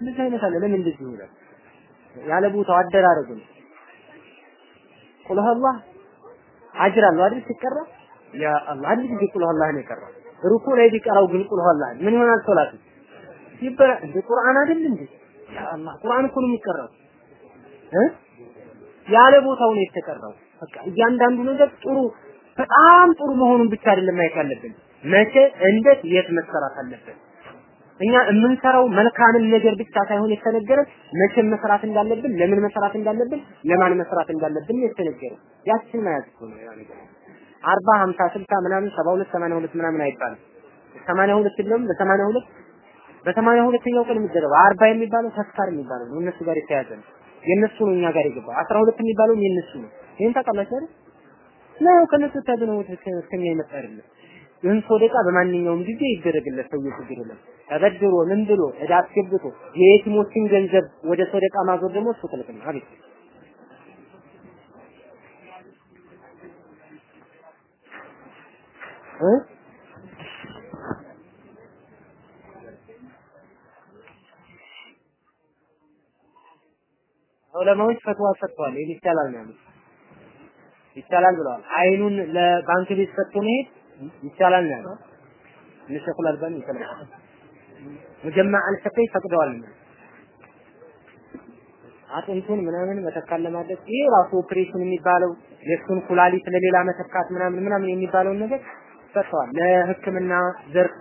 እንደዚህ አይነት አለ። ለምን እንደዚህ ይሆናል? ያለ ቦታው አደራረጉ ነው። ቁል አላህ አጅር አለው አይደል? ሲቀራ ያ አላህ አንድ ጊዜ ቁል አላህ ነው የቀራው። ሩኩ ላይ ቢቀራው ግን ቁል አላህ ምን ይሆናል ሶላቱ ይበራ እንደ ቁርአን አይደል እንዴ? ያ አላህ ቁርአን እኮ ነው የሚቀራው። እ? ያለ ቦታው ነው የተቀራው። በቃ እያንዳንዱ ነገር ጥሩ በጣም ጥሩ መሆኑን ብቻ አይደለም ማየት ያለብን። መቼ? እንዴት? የት መሰራት አለበት እኛ የምንሰራው መልካምን ነገር ብቻ ሳይሆን የተነገረ መቼ መስራት እንዳለብን ለምን መስራት እንዳለብን ለማን መስራት እንዳለብን የተነገረ ያችን መያዝ እኮ ነው ያ ነገር አርባ ሀምሳ ስልሳ ምናምን ሰባ ሁለት ሰማንያ ሁለት ምናምን አይባልም። ሰማንያ ሁለት እንደውም በሰማንያ ሁለት በሰማንያ ሁለተኛው ቀን የሚደረገው አርባ የሚባለው ተስካር የሚባለው ነው። እነሱ ጋር የተያዘ ነው። የእነሱ ነው እኛ ጋር የገባው። አስራ ሁለት የሚባለው የእነሱ ነው። ይህን ታውቃላችሁ አይደል? ነው ታድ ነው ከኛ የመጣ አይደለም ይህን ሶደቃ በማንኛውም ጊዜ ይደረግለት ሰው ችግር የለም። ተበድሮ ምን ብሎ እዳ አስገብቶ የየቲሞችን ገንዘብ ወደ ሶደቃ ማዞር ደግሞ እሱ ክልክል ነው። አቤት! ዑለማዎች ፈትዋ ሰጥተዋል። ይህ ይቻላል ነው ይቻላል ብለዋል። አይኑን ለባንክ ቤት ሰጥቶ መሄድ ይቻላል ነው እነ ሸኽ አልባኒ ይከለክላል። مجمع الفقه ፈቅደዋል ነው አጥንቱን ምናምን መተካት ለማድረግ ይሄ ራሱ ኦፕሬሽን የሚባለው የእሱን ኩላሊት ለሌላ መተካት ምናምን ምናምን የሚባለውን ነገር ሰጥተዋል። ለሕክምና ዘርፍ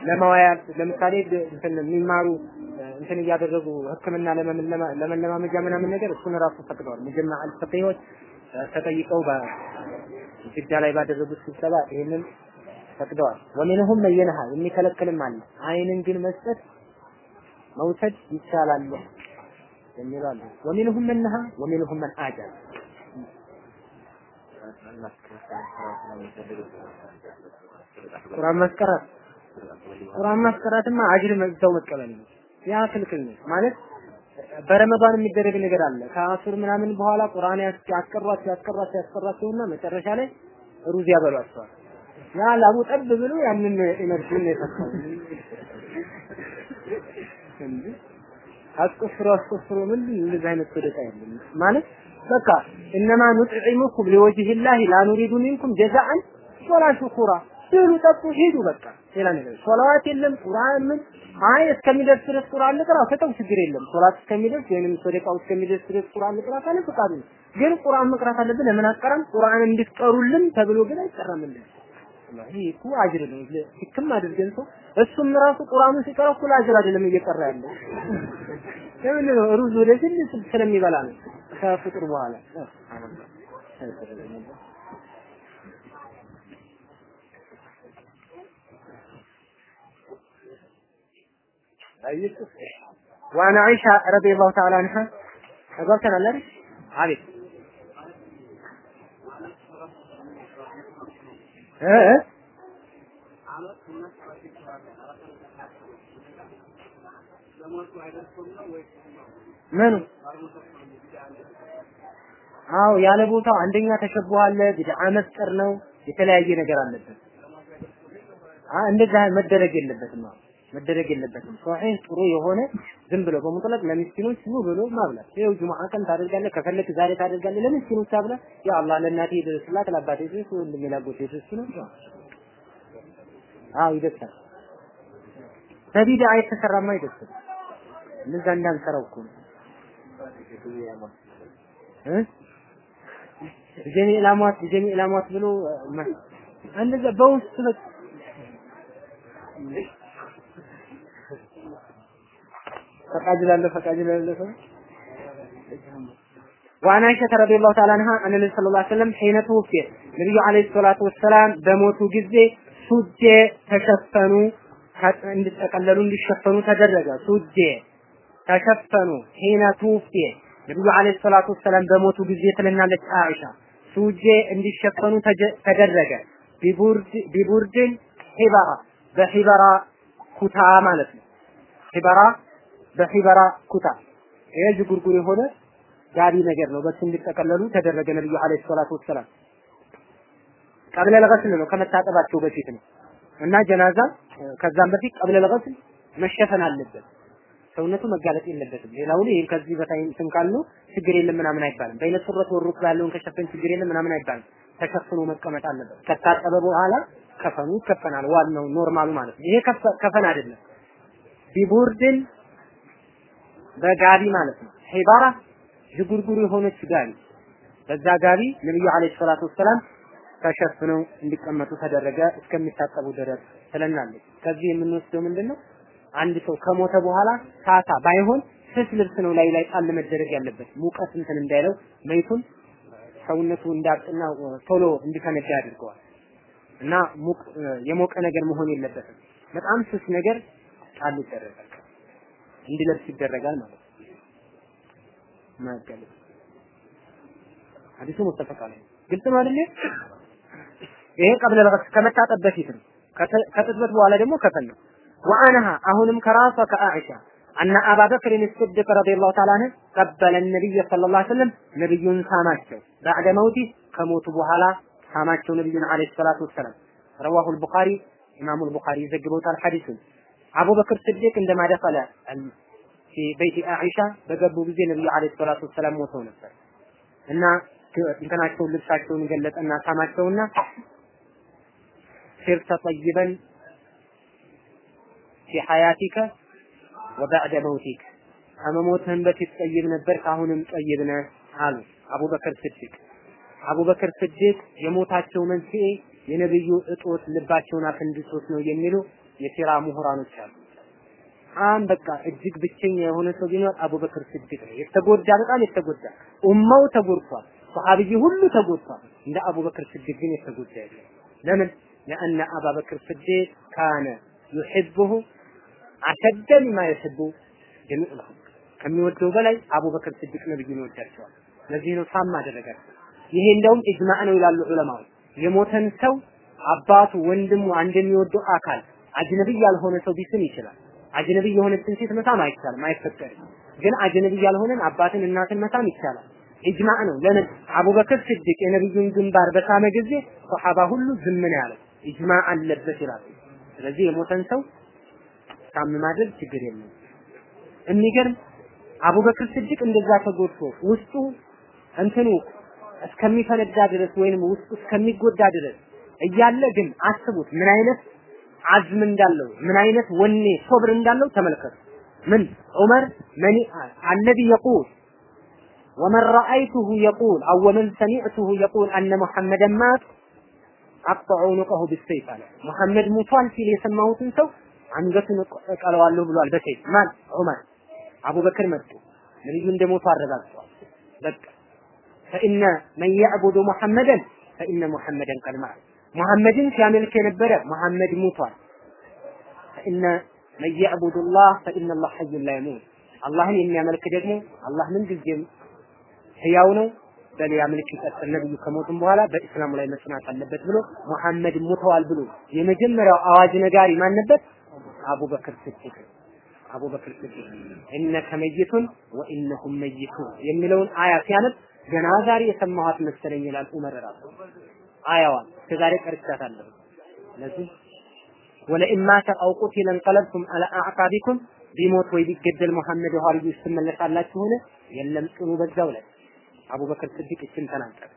ለማዋያት ለምሳሌ እንትን የሚማሩ እንትን እያደረጉ ሕክምና ለመለማመጃ ምናምን ነገር እሱን ራሱ ፈቅደዋል። مجمع الفقه ዎች ተጠይቀው በጅዳ ላይ ባደረጉት ስብሰባ ይህንን ፈቅደዋል። ወሚንሁም መየነሃ የሚከለክልም አለ። አይንን ግን መስጠት መውሰድ ይቻላል የሚሉ አሉ። ወሚንሁም መንሃ ወሚንሁም መን አጃል ቁርአን ማስቀራት ቁርአን ማስቀራትማ አጅር መዛው መቀበል ነው። ያ ክልክል ነው ማለት በረመዳን የሚደረግ ነገር አለ። ከአሱር ምናምን በኋላ ቁርአን ያስቀሯቸው ያስቀሯቸው ያስቀሯቸውና መጨረሻ ላይ ሩዝ ያበሏቸዋል። ያ ላቡ ጠብ ብሎ ያንን energy ን የፈታው እንጂ አስቆፍሮ አስቆፍሮ ምን እንደዚህ አይነት ሰደቃ የለም ማለት በቃ إنما نطعمكم لوجه الله لا نريد منكم جزاء ولا شكورا። ብሉ፣ ጠጡ፣ ሂዱ በቃ። ሌላ ነገር ሶላዋት የለም ቁርአን ምን? አይ እስከሚደርስ ድረስ ቁርአን ልቅራ። ከተው ችግር የለም። ሶላት እስከሚደርስ ወይንም ሰደቃው እስከሚደርስ ድረስ ቁርአን ልቅራ ካለ ፈቃዱ ነው። ግን ቁርአን መቅራት አለብን ለምን አትቀራም? ቁርአን እንድትቀሩልን ተብሎ ግን አይቀራምልን። ይሄ እኮ አጅር ነው። ህክም አድርገን ሰው እሱም ራሱ ቁርአኑ ሲቀራ እኮ አጅር አይደለም እየቀራ ያለው ለምን ነው? ሩዝ ወደ ትንሽ ስለሚበላ ነው ከፍጡር በኋላ وعن عائشة رضي الله تعالى عنها أقولتنا لنا عليك እ? ምኑ አዎ ያለ ቦታው አንደኛ ተሸብሃለ ቢድዓ መፍጠር ነው የተለያየ ነገር አለበት። እንደዛ መደረግ የለበትም አዎ። መደረግ የለበትም። ሶሒህ ጥሩ የሆነ ዝም ብሎ በሙጥለቅ ለምስኪኖች ኑ ብሎ ማብላት። ይኸው ጁምዓ ቀን ታደርጋለህ ከፈለክ ዛሬ ታደርጋለህ ለምስኪኖች አብላ። ያ አላህ ለእናቴ ይድረስላት ለአባቴ ይድረስ ወንድሜ ላጎቴ ይድረስ ነው። አዎ ይደርሳል። በቢድዓ የተሰራማ አይደርስም እንደዛ እንዳንሰራው እኮ ነው። እ? ጀሚዕ ላሟት ጀሚዕ ላሟት ብሎ እንደዛ በውስጥ በቃ ፈቃድ ላለው ፈቃድ ላለው ሰው وعن عائشة رضي الله تعالى عنها أن النبي صلى الله عليه وسلم حين توفي النبي عليه الصلاة والسلام በሞቱ ጊዜ ሱጄ ተሸፈኑ እንዲጠቀለሉ እንዲሸፈኑ ተደረገ ሱጄ ተሸፈኑ ሒነ ቱፍቴ ነብዩ አለይሂ ሰላቱ ወሰላም በሞቱ ጊዜ ትለናለች አኢሻ ሱጄ እንዲሸፈኑ ተደረገ ቢቡርድ ቢቡርድን ሒበራ በሒበራ ኩታ ማለት ነው ሒበራ በሒበራ ኩታ ይሄ ዝጉርጉር የሆነ ጋቢ ነገር ነው በሱ እንዲጠቀለሉ ተደረገ ነብዩ አለይሂ ሰላቱ ወሰላም ቀብለ ለገስል ነው ከመታጠባቸው በፊት ነው እና ጀናዛ ከዛም በፊት ቀብለ ለገስል መሸፈን አለበት ሰውነቱ መጋለጥ የለበትም። ሌላውን ይሄን ከዚህ በታይ እንትን ካሉ ችግር የለም ምናምን አይባልም። በይነ ሱረት ወሩክ ያለውን ከሸፈን ችግር የለም ምናምን አይባልም። ተሸፍኖ መቀመጥ አለበት። ከታጠበ በኋላ ከፈኑ ይከፈናል። ዋናው ኖርማሉ ማለት ነው። ይሄ ከፈን አይደለም። ቢቡርድን በጋቢ ማለት ነው። ሒባራ ዥጉርጉር የሆነች ጋቢ በዛ ጋቢ ነብዩ አለይሂ ሰላቱ ወሰላም ተሸፍነው እንዲቀመጡ ተደረገ እስከሚታጠቡ ድረስ ትለናለች። ከዚህ የምንወስደው ምንድነው? አንድ ሰው ከሞተ በኋላ ሳሳ ባይሆን ስስ ልብስ ነው ላይ ላይ ጣል መደረግ ያለበት ሙቀት እንትን እንዳይለው መይቱን ሰውነቱ እንዳብጥና ቶሎ እንዲፈነዳ ያድርገዋል እና የሞቀ ነገር መሆን የለበትም። በጣም ስስ ነገር ጣል ይደረጋል እንዲለብስ ይደረጋል ማለት ነው። ማገለጽ ሐዲሱ ሙተፈቅ ግልጽ ነው አይደል? ይሄ ቀብለ ለገስ ከመታጠብ በፊት ነው። ከጥጥበት በኋላ ደግሞ ከፈን ነው። ወአንሃ አሁንም ከራሷ ከአኢሻ አነ አባ በክር ስድቅ ረዲየላሁ ተዓላ ዐንሁ ቀበለ ነቢይ ሰለላሁ ዐለይሂ ወሰለም ነብዩን ሳማቸው ባዕደ መውቲ ከሞቱ በኋላ ሳማቸው ነብዩን ዐለይሂ ሰላቱ ወሰላም ረዋሁ አልቡኻሪ ኢማሙ አልቡኻሪ ይዘግበውታል ሐዲሱን አቡበክር ስዲቅ እንደማ ደኸለ ፊ በይቲ አኢሻ በገቡ ጊዜ ነብዩ ዐለይሂ ሰላቱ ወሰላም ሞተው ነበር። እና እንትናቸውን ልብሳቸውን ገለጠና ሳማቸውና ሲርተ ጠይበን ፊ ሐያቲከ ወበዕደ መውቲክ ከመሞትህም በፊት ጠይብ ነበር ከአሁንም ጠይብ ነህ አሉ አቡበከር ስዲቅ አቡበከር ስዲቅ የሞታቸው መንስኤ የነብዩ እጦት ልባቸውን አፈንድቶት ነው የሚሉ የሲራ ምሁራኖች አሉ። በጣም በቃ እጅግ ብቸኛ የሆነ ሰው ቢኖር አቡበክር ስዲቅ ነው። የተጎዳ በጣም የተጎዳ ኡማው ተጎድቷል። ሰሃቢይ ሁሉ ተጎድቷል። እንደ አቡበክር ስዲቅ ግን የተጎዳ የለም። ለምን? ለአነ አባበክር ስዲቅ ካነ ዩሕቡሁ አሸደ ሊማ የሕቡ ጀሚዕ ከሚወደው በላይ አቡበክር ስዲቅ ነብዩን ይወዳቸዋል። ለዚህ ነው ሳም አደረጋቸው። ይሄ እንደውም ኢጅማዕ ነው ይላሉ ዑለማዎች። የሞተን ሰው አባቱ፣ ወንድሙ፣ አንድ የሚወደው አካል አጅነቢ ያልሆነ ሰው ቢስም ይችላል። አጅነቢ የሆነችን ሴት መሳም አይቻልም፣ አይፈቀድም። ግን አጅነቢ ያልሆነን አባትን እናትን መሳም ይቻላል። ኢጅማዕ ነው። ለምን አቡበክር ስዲቅ የነብዩን ግንባር በሳመ ጊዜ ሶሐባ ሁሉ ዝም ነው ያለው። ኢጅማዕ አለበት ይላል። ስለዚህ የሞተን ሰው ሳም ማድረግ ችግር የለም። የሚገርም አቡበክር ስዲቅ እንደዛ ተጎድቶ ውስጡ እንትኑ እስከሚፈነዳ ድረስ ወይንም ውስጡ እስከሚጎዳ ድረስ እያለ ግን አስቡት ምን አይነት አዝም እንዳለው ምን አይነት ወኔ ሶብር እንዳለው ተመልከቱ። ምን? ዑመር من الذي يقول ومن رأيته يقول أو ومن سمعته يقول أن محمدا مات أقطع عنقه بالسيف አለ። ሙሐመድ ሙቷል ሲል የሰማሁትን ሰው አንገቱን እቀለዋለሁ ብሏል በሰይፍ። ማን? ዑመር። አቡበክር መጡ ነብዩ እንደሞቱ አረጋግጠዋል በቃ فإن من يعبد محمدا فإن محمدا قد مات ሙሐመድን ሲያመልክ የነበረ ሙሐመድ ሙቷል። ፈኢነ መን ያዕቡዱ ላህ ፈኢነ ላህ ሐዩን ላ የሙት። አላህን የሚያመልክ ደግሞ አላህ ምንጊዜም ህያው ነው። በል ያምልክ ይቀጥል። ነብዩ ከሞቱም በኋላ በእስላሙ ላይ መጽናት አለበት ብሎ ሙሐመድ ሙተዋል ብሎ የመጀመሪያው አዋጅ ነጋሪ ማን ነበር? አቡበክር ስዲቅ። አቡበክር ስዲቅ ኢነከ መይቱን ወኢነሁም መይቱን የሚለውን አያ ሲያነብ ገና ዛሬ የሰማኋት መሰለኝ ይላል ዑመር ራሱ። አያዋን እስከዛሬ ቀርቻታለሁ። ስለዚህ ወለኢን ማተ አው አላ አዕቃቢኩም ቢሞት ወይ ቢገደል መሐመድ ኋልዩ ትመለሳላችሁ ሆነ የለም ጽኑ በዛው ላይ አቡበክር ስዲቅ ይችን ተናገረ።